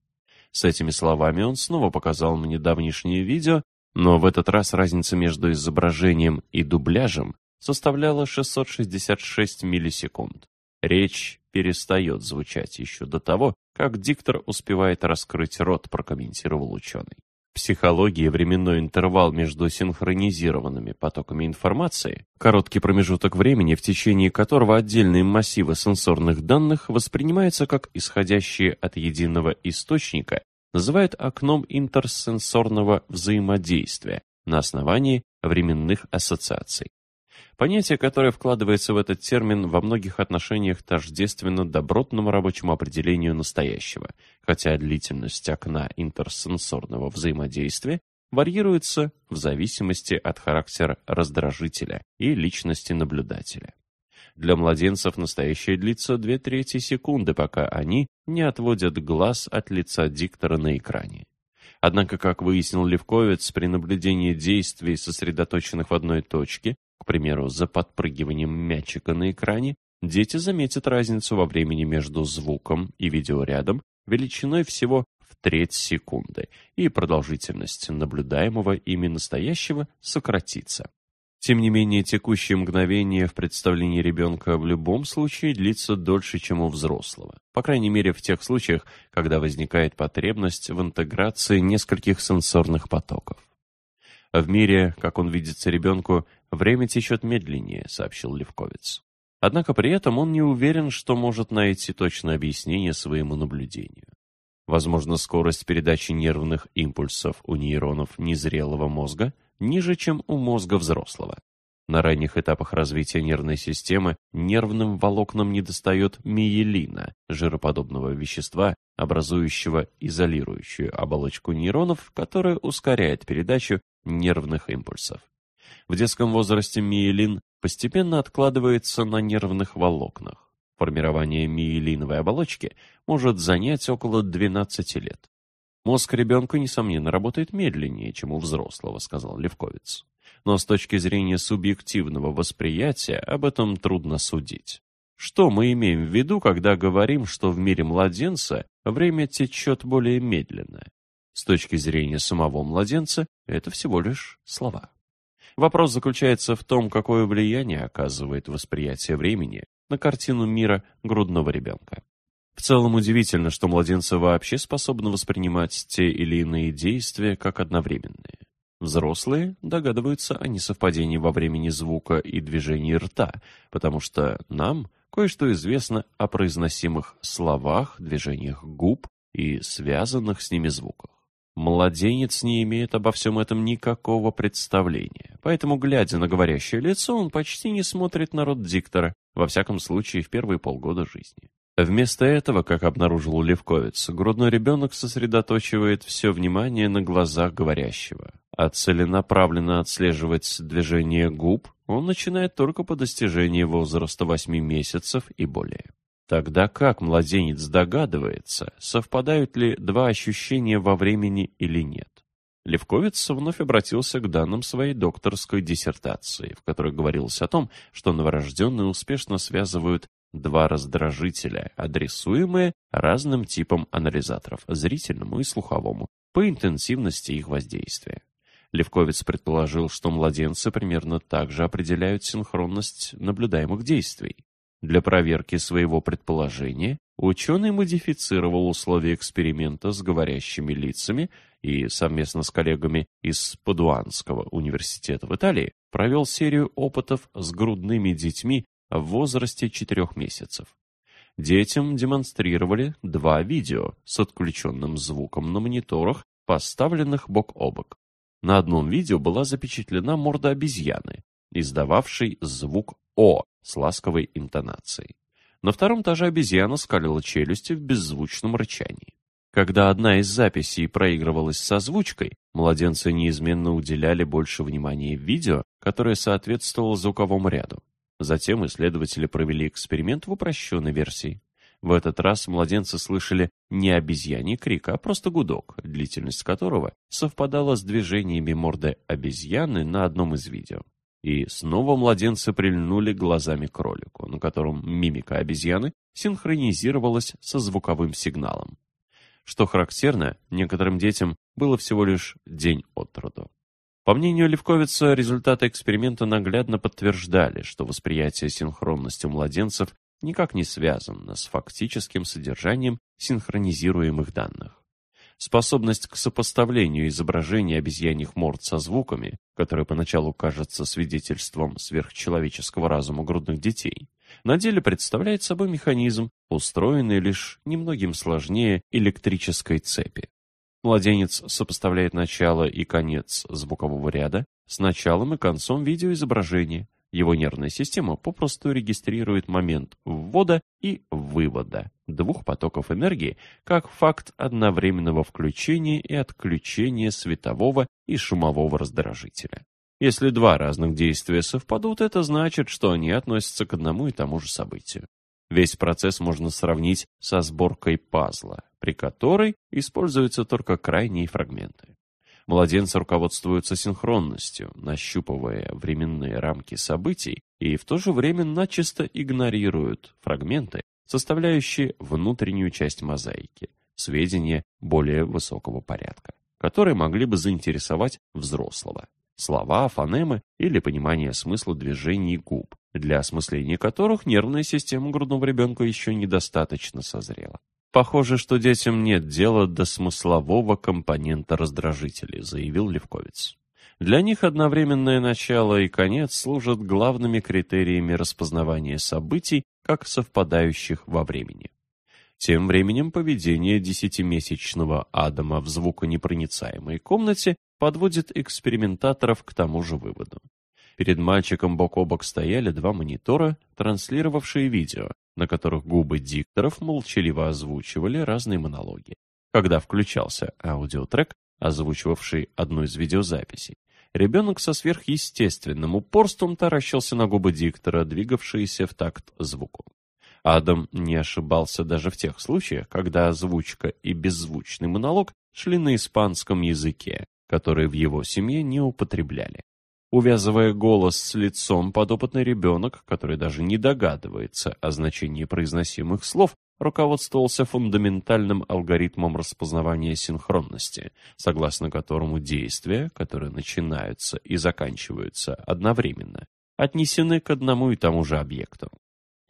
С этими словами он снова показал мне давнишнее видео, но в этот раз разница между изображением и дубляжем составляла 666 миллисекунд. Речь перестает звучать еще до того, как диктор успевает раскрыть рот, прокомментировал ученый. В психологии временной интервал между синхронизированными потоками информации, короткий промежуток времени, в течение которого отдельные массивы сенсорных данных воспринимаются как исходящие от единого источника, называют окном интерсенсорного взаимодействия на основании временных ассоциаций. Понятие, которое вкладывается в этот термин, во многих отношениях тождественно добротному рабочему определению настоящего, хотя длительность окна интерсенсорного взаимодействия варьируется в зависимости от характера раздражителя и личности наблюдателя. Для младенцев настоящее длится две трети секунды, пока они не отводят глаз от лица диктора на экране. Однако, как выяснил Левковец, при наблюдении действий, сосредоточенных в одной точке, к примеру, за подпрыгиванием мячика на экране, дети заметят разницу во времени между звуком и видеорядом величиной всего в треть секунды, и продолжительность наблюдаемого ими настоящего сократится. Тем не менее, текущее мгновение в представлении ребенка в любом случае длится дольше, чем у взрослого. По крайней мере, в тех случаях, когда возникает потребность в интеграции нескольких сенсорных потоков. В мире, как он видится ребенку, время течет медленнее, сообщил Левковец. Однако при этом он не уверен, что может найти точное объяснение своему наблюдению. Возможно, скорость передачи нервных импульсов у нейронов незрелого мозга ниже, чем у мозга взрослого. На ранних этапах развития нервной системы нервным волокнам недостает миелина, жироподобного вещества, образующего изолирующую оболочку нейронов, которая ускоряет передачу нервных импульсов. В детском возрасте миелин постепенно откладывается на нервных волокнах. Формирование миелиновой оболочки может занять около 12 лет. Мозг ребенка, несомненно, работает медленнее, чем у взрослого, сказал Левковец. Но с точки зрения субъективного восприятия об этом трудно судить. Что мы имеем в виду, когда говорим, что в мире младенца время течет более медленно? С точки зрения самого младенца это всего лишь слова. Вопрос заключается в том, какое влияние оказывает восприятие времени на картину мира грудного ребенка. В целом удивительно, что младенцы вообще способны воспринимать те или иные действия как одновременные. Взрослые догадываются о несовпадении во времени звука и движении рта, потому что нам кое-что известно о произносимых словах, движениях губ и связанных с ними звуках. Младенец не имеет обо всем этом никакого представления, поэтому, глядя на говорящее лицо, он почти не смотрит на рот диктора, во всяком случае в первые полгода жизни. Вместо этого, как обнаружил Левковец, грудной ребенок сосредоточивает все внимание на глазах говорящего, а целенаправленно отслеживать движение губ он начинает только по достижении возраста 8 месяцев и более. Тогда как младенец догадывается, совпадают ли два ощущения во времени или нет? Левковец вновь обратился к данным своей докторской диссертации, в которой говорилось о том, что новорожденные успешно связывают два раздражителя, адресуемые разным типам анализаторов, зрительному и слуховому, по интенсивности их воздействия. Левковец предположил, что младенцы примерно так же определяют синхронность наблюдаемых действий. Для проверки своего предположения ученый модифицировал условия эксперимента с говорящими лицами и совместно с коллегами из Падуанского университета в Италии провел серию опытов с грудными детьми в возрасте 4 месяцев. Детям демонстрировали два видео с отключенным звуком на мониторах, поставленных бок о бок. На одном видео была запечатлена морда обезьяны, издававшей звук «О» с ласковой интонацией. На втором этаже обезьяна скалила челюсти в беззвучном рычании. Когда одна из записей проигрывалась с озвучкой, младенцы неизменно уделяли больше внимания видео, которое соответствовало звуковому ряду. Затем исследователи провели эксперимент в упрощенной версии. В этот раз младенцы слышали не обезьяний крик, а просто гудок, длительность которого совпадала с движениями морды обезьяны на одном из видео. И снова младенцы прильнули глазами к ролику, на котором мимика обезьяны синхронизировалась со звуковым сигналом. Что характерно, некоторым детям было всего лишь день от роду. По мнению Левковица, результаты эксперимента наглядно подтверждали, что восприятие синхронности у младенцев никак не связано с фактическим содержанием синхронизируемых данных. Способность к сопоставлению изображений обезьяньих морд со звуками, которая поначалу кажется свидетельством сверхчеловеческого разума грудных детей, на деле представляет собой механизм, устроенный лишь немногим сложнее электрической цепи. Младенец сопоставляет начало и конец звукового ряда с началом и концом видеоизображения, Его нервная система попросту регистрирует момент ввода и вывода двух потоков энергии как факт одновременного включения и отключения светового и шумового раздражителя. Если два разных действия совпадут, это значит, что они относятся к одному и тому же событию. Весь процесс можно сравнить со сборкой пазла, при которой используются только крайние фрагменты. Младенцы руководствуются синхронностью, нащупывая временные рамки событий и в то же время начисто игнорируют фрагменты, составляющие внутреннюю часть мозаики, сведения более высокого порядка, которые могли бы заинтересовать взрослого. Слова, фонемы или понимание смысла движений губ, для осмысления которых нервная система грудного ребенка еще недостаточно созрела. «Похоже, что детям нет дела до смыслового компонента раздражителей», заявил Левковец. Для них одновременное начало и конец служат главными критериями распознавания событий, как совпадающих во времени. Тем временем поведение десятимесячного Адама в звуконепроницаемой комнате подводит экспериментаторов к тому же выводу. Перед мальчиком бок о бок стояли два монитора, транслировавшие видео, на которых губы дикторов молчаливо озвучивали разные монологи. Когда включался аудиотрек, озвучивавший одну из видеозаписей, ребенок со сверхъестественным упорством таращился на губы диктора, двигавшиеся в такт звуку. Адам не ошибался даже в тех случаях, когда озвучка и беззвучный монолог шли на испанском языке, который в его семье не употребляли. Увязывая голос с лицом, подопытный ребенок, который даже не догадывается о значении произносимых слов, руководствовался фундаментальным алгоритмом распознавания синхронности, согласно которому действия, которые начинаются и заканчиваются одновременно, отнесены к одному и тому же объекту.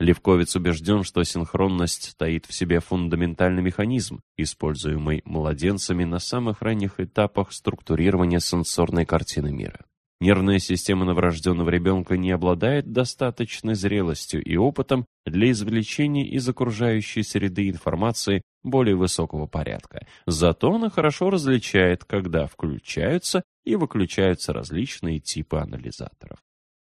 Левковец убежден, что синхронность таит в себе фундаментальный механизм, используемый младенцами на самых ранних этапах структурирования сенсорной картины мира. Нервная система новорожденного ребенка не обладает достаточной зрелостью и опытом для извлечения из окружающей среды информации более высокого порядка. Зато она хорошо различает, когда включаются и выключаются различные типы анализаторов.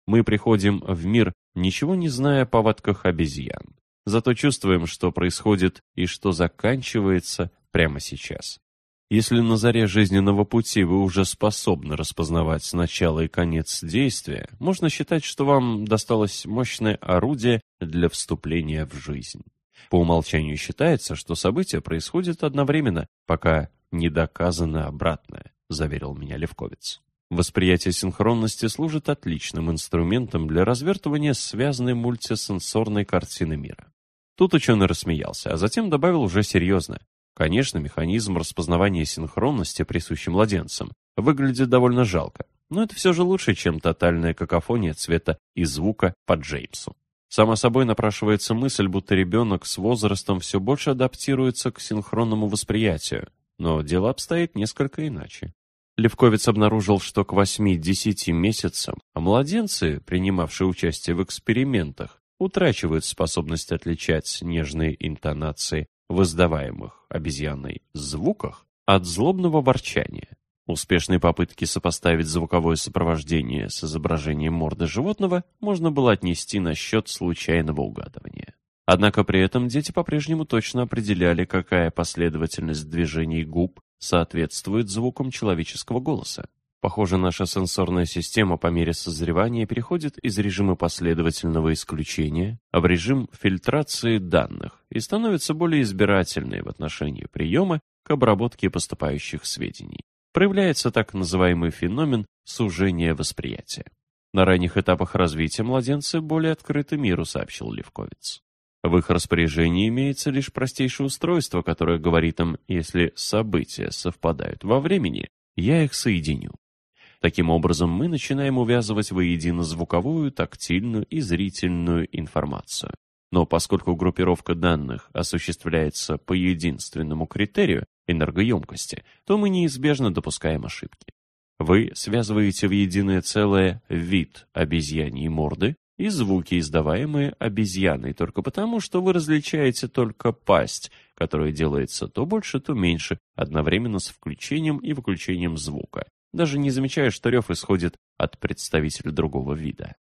Мы приходим в мир, ничего не зная о повадках обезьян. Зато чувствуем, что происходит и что заканчивается прямо сейчас. Если на заре жизненного пути вы уже способны распознавать начало и конец действия, можно считать, что вам досталось мощное орудие для вступления в жизнь. По умолчанию считается, что события происходят одновременно, пока не доказано обратное, заверил меня Левковец. Восприятие синхронности служит отличным инструментом для развертывания связанной мультисенсорной картины мира. Тут ученый рассмеялся, а затем добавил уже серьезно. Конечно, механизм распознавания синхронности, присущий младенцам, выглядит довольно жалко, но это все же лучше, чем тотальная какофония цвета и звука по Джеймсу. Само собой напрашивается мысль, будто ребенок с возрастом все больше адаптируется к синхронному восприятию, но дело обстоит несколько иначе. Левковец обнаружил, что к 8-10 месяцам младенцы, принимавшие участие в экспериментах, утрачивают способность отличать нежные интонации в издаваемых обезьяной звуках от злобного ворчания. Успешные попытки сопоставить звуковое сопровождение с изображением морды животного можно было отнести на счет случайного угадывания. Однако при этом дети по-прежнему точно определяли, какая последовательность движений губ соответствует звукам человеческого голоса. Похоже, наша сенсорная система по мере созревания переходит из режима последовательного исключения в режим фильтрации данных и становится более избирательной в отношении приема к обработке поступающих сведений. Проявляется так называемый феномен сужения восприятия. На ранних этапах развития младенцы более открыты миру, сообщил Левковец. В их распоряжении имеется лишь простейшее устройство, которое говорит им, если события совпадают во времени, я их соединю. Таким образом, мы начинаем увязывать воедино звуковую, тактильную и зрительную информацию. Но поскольку группировка данных осуществляется по единственному критерию энергоемкости, то мы неизбежно допускаем ошибки. Вы связываете в единое целое вид обезьяньей морды и звуки, издаваемые обезьяной, только потому, что вы различаете только пасть, которая делается то больше, то меньше, одновременно с включением и выключением звука, даже не замечая, что рев исходит от представителя другого вида.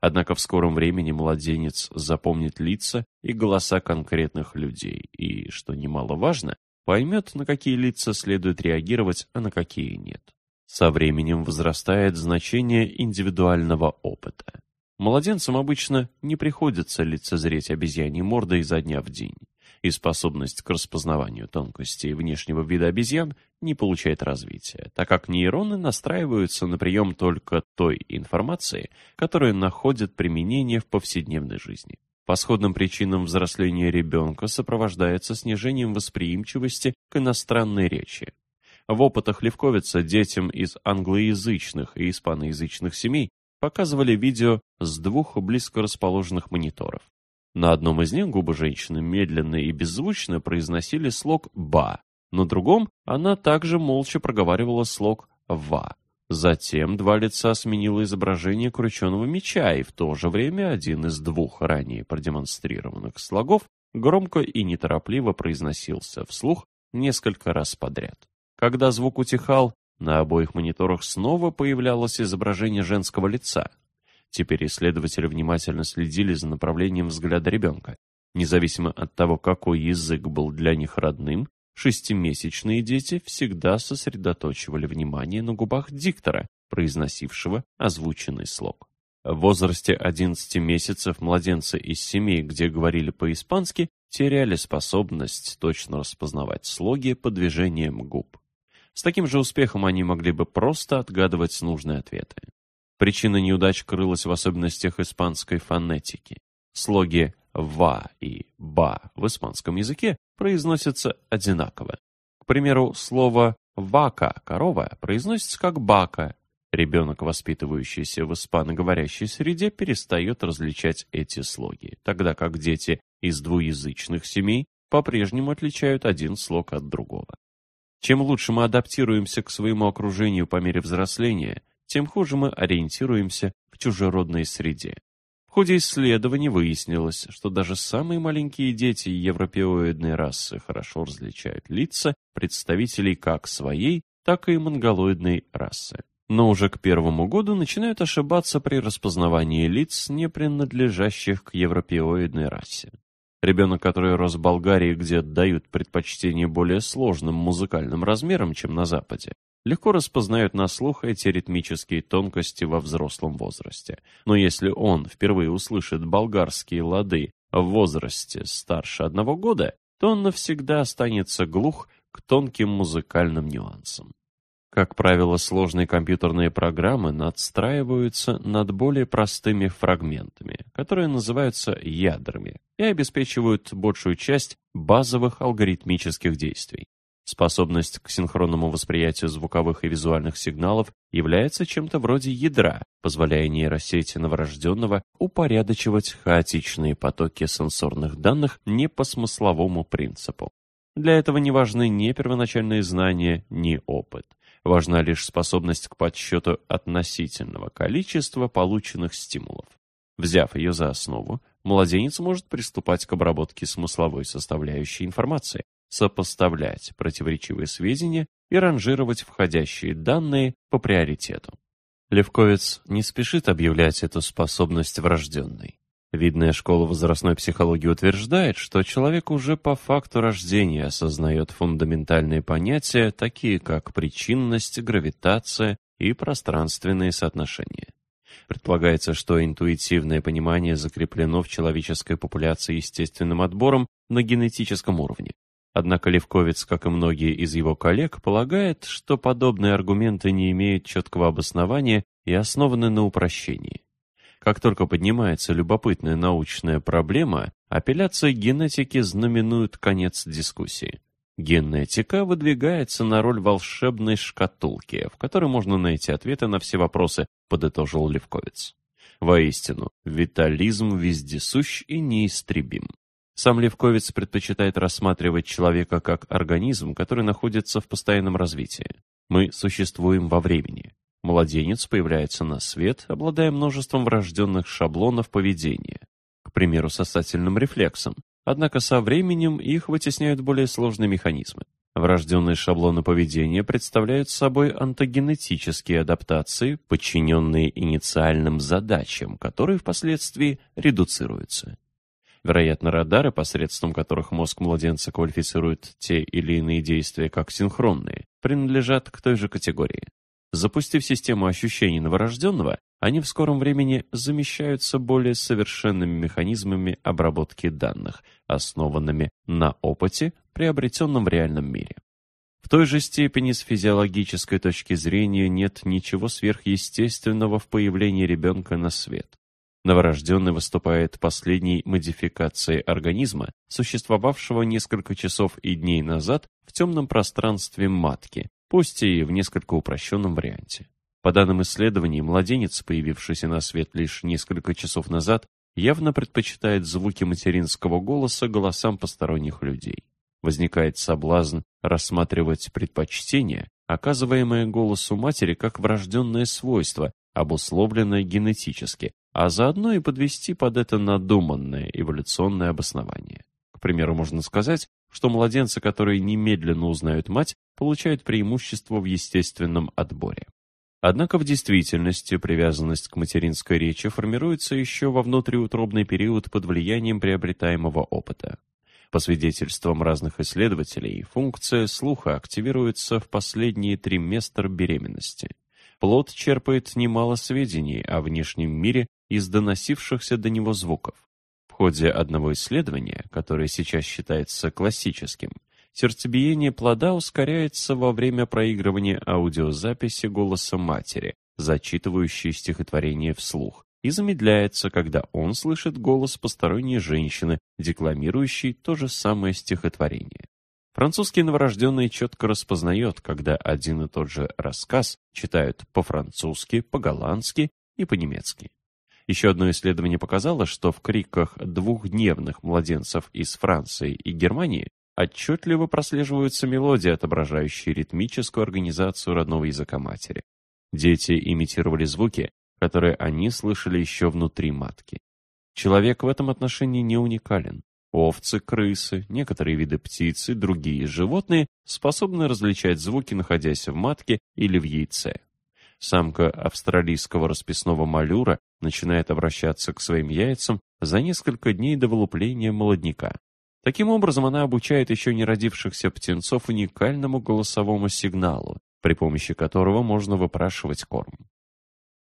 Однако в скором времени младенец запомнит лица и голоса конкретных людей и, что немаловажно, поймет, на какие лица следует реагировать, а на какие нет. Со временем возрастает значение индивидуального опыта. Младенцам обычно не приходится лицезреть обезьяньей мордой изо дня в день, и способность к распознаванию тонкостей внешнего вида обезьян не получает развития, так как нейроны настраиваются на прием только той информации, которая находит применение в повседневной жизни. По сходным причинам взросления ребенка сопровождается снижением восприимчивости к иностранной речи. В опытах Левковица детям из англоязычных и испаноязычных семей показывали видео с двух близко расположенных мониторов. На одном из них губы женщины медленно и беззвучно произносили слог «ба», на другом она также молча проговаривала слог «ва». Затем два лица сменило изображение крученого меча, и в то же время один из двух ранее продемонстрированных слогов громко и неторопливо произносился вслух несколько раз подряд. Когда звук утихал, на обоих мониторах снова появлялось изображение женского лица. Теперь исследователи внимательно следили за направлением взгляда ребенка. Независимо от того, какой язык был для них родным, шестимесячные дети всегда сосредоточивали внимание на губах диктора, произносившего озвученный слог. В возрасте 11 месяцев младенцы из семей, где говорили по-испански, теряли способность точно распознавать слоги по движениям губ. С таким же успехом они могли бы просто отгадывать нужные ответы. Причина неудач крылась в особенностях испанской фонетики. Слоги «ва» и «ба» в испанском языке произносятся одинаково. К примеру, слово «вака» — корова произносится как «бака». Ребенок, воспитывающийся в испаноговорящей среде, перестает различать эти слоги, тогда как дети из двуязычных семей по-прежнему отличают один слог от другого. Чем лучше мы адаптируемся к своему окружению по мере взросления, тем хуже мы ориентируемся в чужеродной среде. В ходе исследований выяснилось, что даже самые маленькие дети европеоидной расы хорошо различают лица представителей как своей, так и монголоидной расы. Но уже к первому году начинают ошибаться при распознавании лиц, не принадлежащих к европеоидной расе. Ребенок, который рос в Болгарии, где отдают предпочтение более сложным музыкальным размерам, чем на Западе, легко распознает на слух эти ритмические тонкости во взрослом возрасте. Но если он впервые услышит болгарские лады в возрасте старше одного года, то он навсегда останется глух к тонким музыкальным нюансам. Как правило, сложные компьютерные программы надстраиваются над более простыми фрагментами, которые называются ядрами, и обеспечивают большую часть базовых алгоритмических действий. Способность к синхронному восприятию звуковых и визуальных сигналов является чем-то вроде ядра, позволяя нейросети новорожденного упорядочивать хаотичные потоки сенсорных данных не по смысловому принципу. Для этого не важны ни первоначальные знания, ни опыт. Важна лишь способность к подсчету относительного количества полученных стимулов. Взяв ее за основу, младенец может приступать к обработке смысловой составляющей информации, сопоставлять противоречивые сведения и ранжировать входящие данные по приоритету. Левковец не спешит объявлять эту способность врожденной. Видная школа возрастной психологии утверждает, что человек уже по факту рождения осознает фундаментальные понятия, такие как причинность, гравитация и пространственные соотношения. Предполагается, что интуитивное понимание закреплено в человеческой популяции естественным отбором на генетическом уровне. Однако Левковец, как и многие из его коллег, полагает, что подобные аргументы не имеют четкого обоснования и основаны на упрощении. Как только поднимается любопытная научная проблема, апелляция генетики знаменует конец дискуссии. Генетика выдвигается на роль волшебной шкатулки, в которой можно найти ответы на все вопросы, подытожил Левковец. Воистину, витализм вездесущ и неистребим. Сам Левковец предпочитает рассматривать человека как организм, который находится в постоянном развитии. Мы существуем во времени. Младенец появляется на свет, обладая множеством врожденных шаблонов поведения, к примеру, сосательным рефлексом, однако со временем их вытесняют более сложные механизмы. Врожденные шаблоны поведения представляют собой антогенетические адаптации, подчиненные инициальным задачам, которые впоследствии редуцируются. Вероятно, радары, посредством которых мозг младенца квалифицирует те или иные действия как синхронные, принадлежат к той же категории. Запустив систему ощущений новорожденного, они в скором времени замещаются более совершенными механизмами обработки данных, основанными на опыте, приобретенном в реальном мире. В той же степени с физиологической точки зрения нет ничего сверхъестественного в появлении ребенка на свет. Новорожденный выступает последней модификацией организма, существовавшего несколько часов и дней назад в темном пространстве матки, пусть и в несколько упрощенном варианте. По данным исследований, младенец, появившийся на свет лишь несколько часов назад, явно предпочитает звуки материнского голоса голосам посторонних людей. Возникает соблазн рассматривать предпочтение, оказываемое голосу матери как врожденное свойство, обусловленное генетически, а заодно и подвести под это надуманное эволюционное обоснование. К примеру, можно сказать, что младенцы, которые немедленно узнают мать, получают преимущество в естественном отборе. Однако в действительности привязанность к материнской речи формируется еще во внутриутробный период под влиянием приобретаемого опыта. По свидетельствам разных исследователей, функция слуха активируется в последние триместр беременности. Плод черпает немало сведений о внешнем мире из доносившихся до него звуков. В ходе одного исследования, которое сейчас считается классическим, сердцебиение плода ускоряется во время проигрывания аудиозаписи голоса матери, зачитывающей стихотворение вслух, и замедляется, когда он слышит голос посторонней женщины, декламирующей то же самое стихотворение. Французский новорожденный четко распознает, когда один и тот же рассказ читают по-французски, по-голландски и по-немецки. Еще одно исследование показало, что в криках двухдневных младенцев из Франции и Германии отчетливо прослеживаются мелодии, отображающие ритмическую организацию родного языка матери. Дети имитировали звуки, которые они слышали еще внутри матки. Человек в этом отношении не уникален. Овцы, крысы, некоторые виды птиц и другие животные способны различать звуки, находясь в матке или в яйце. Самка австралийского расписного малюра начинает обращаться к своим яйцам за несколько дней до вылупления молодняка. Таким образом, она обучает еще не родившихся птенцов уникальному голосовому сигналу, при помощи которого можно выпрашивать корм.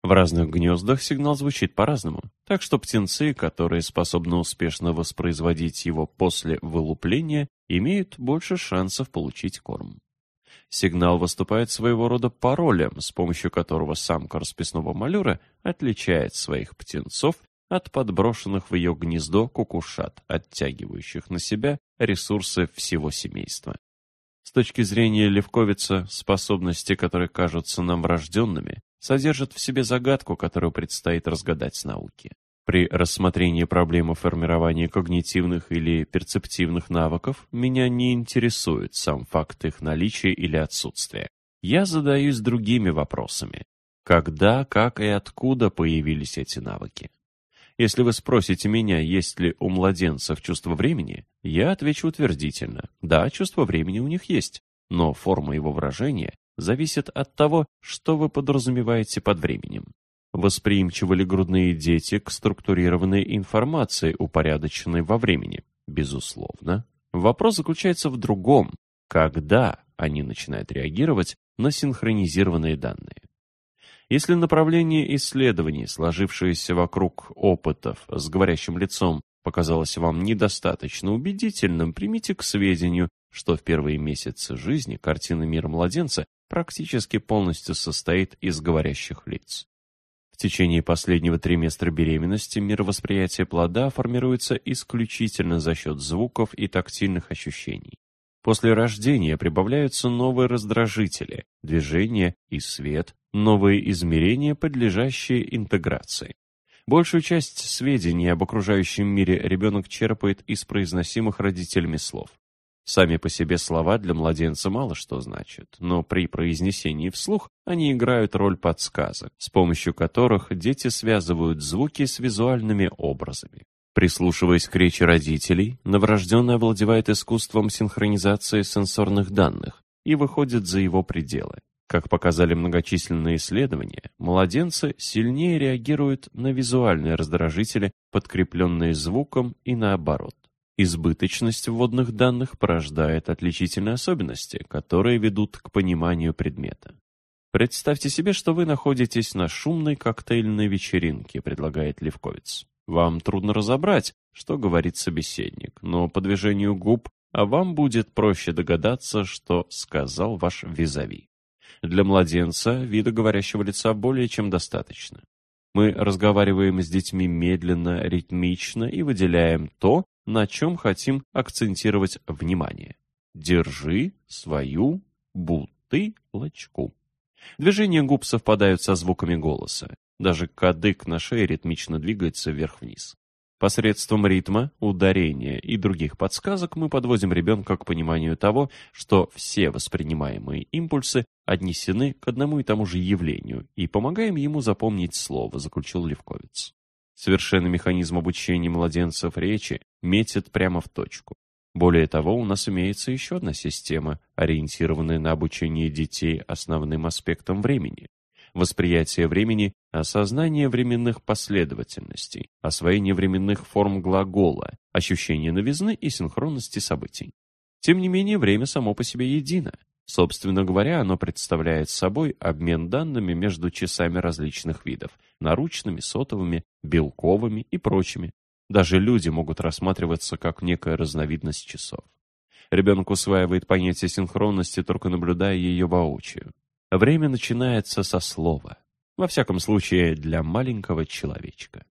В разных гнездах сигнал звучит по-разному, так что птенцы, которые способны успешно воспроизводить его после вылупления, имеют больше шансов получить корм. Сигнал выступает своего рода паролем, с помощью которого самка расписного малюра отличает своих птенцов от подброшенных в ее гнездо кукушат, оттягивающих на себя ресурсы всего семейства. С точки зрения Левковица, способности, которые кажутся нам врожденными, содержат в себе загадку, которую предстоит разгадать с науки. При рассмотрении проблемы формирования когнитивных или перцептивных навыков меня не интересует сам факт их наличия или отсутствия. Я задаюсь другими вопросами. Когда, как и откуда появились эти навыки? Если вы спросите меня, есть ли у младенцев чувство времени, я отвечу утвердительно. Да, чувство времени у них есть, но форма его выражения зависит от того, что вы подразумеваете под временем. Восприимчивы ли грудные дети к структурированной информации, упорядоченной во времени? Безусловно. Вопрос заключается в другом. Когда они начинают реагировать на синхронизированные данные? Если направление исследований, сложившееся вокруг опытов с говорящим лицом, показалось вам недостаточно убедительным, примите к сведению, что в первые месяцы жизни картина мира младенца практически полностью состоит из говорящих лиц. Течение последнего триместра беременности мировосприятие плода формируется исключительно за счет звуков и тактильных ощущений. После рождения прибавляются новые раздражители, движение и свет, новые измерения, подлежащие интеграции. Большую часть сведений об окружающем мире ребенок черпает из произносимых родителями слов. Сами по себе слова для младенца мало что значат, но при произнесении вслух они играют роль подсказок, с помощью которых дети связывают звуки с визуальными образами. Прислушиваясь к речи родителей, новорожденный овладевает искусством синхронизации сенсорных данных и выходит за его пределы. Как показали многочисленные исследования, младенцы сильнее реагируют на визуальные раздражители, подкрепленные звуком и наоборот. Избыточность вводных данных порождает отличительные особенности, которые ведут к пониманию предмета. Представьте себе, что вы находитесь на шумной коктейльной вечеринке, предлагает Левковец. Вам трудно разобрать, что говорит собеседник, но по движению губ а вам будет проще догадаться, что сказал ваш визави. Для младенца вида говорящего лица более чем достаточно. Мы разговариваем с детьми медленно, ритмично и выделяем то, на чем хотим акцентировать внимание. Держи свою бутылочку. Движения губ совпадают со звуками голоса. Даже кадык на шее ритмично двигается вверх-вниз. Посредством ритма, ударения и других подсказок мы подводим ребенка к пониманию того, что все воспринимаемые импульсы отнесены к одному и тому же явлению и помогаем ему запомнить слово, заключил Левковец. Совершенный механизм обучения младенцев речи метит прямо в точку. Более того, у нас имеется еще одна система, ориентированная на обучение детей основным аспектом времени. Восприятие времени – осознание временных последовательностей, освоение временных форм глагола, ощущение новизны и синхронности событий. Тем не менее, время само по себе едино. Собственно говоря, оно представляет собой обмен данными между часами различных видов – наручными, сотовыми, белковыми и прочими. Даже люди могут рассматриваться как некая разновидность часов. Ребенок усваивает понятие синхронности, только наблюдая ее воочию. Время начинается со слова. Во всяком случае, для маленького человечка.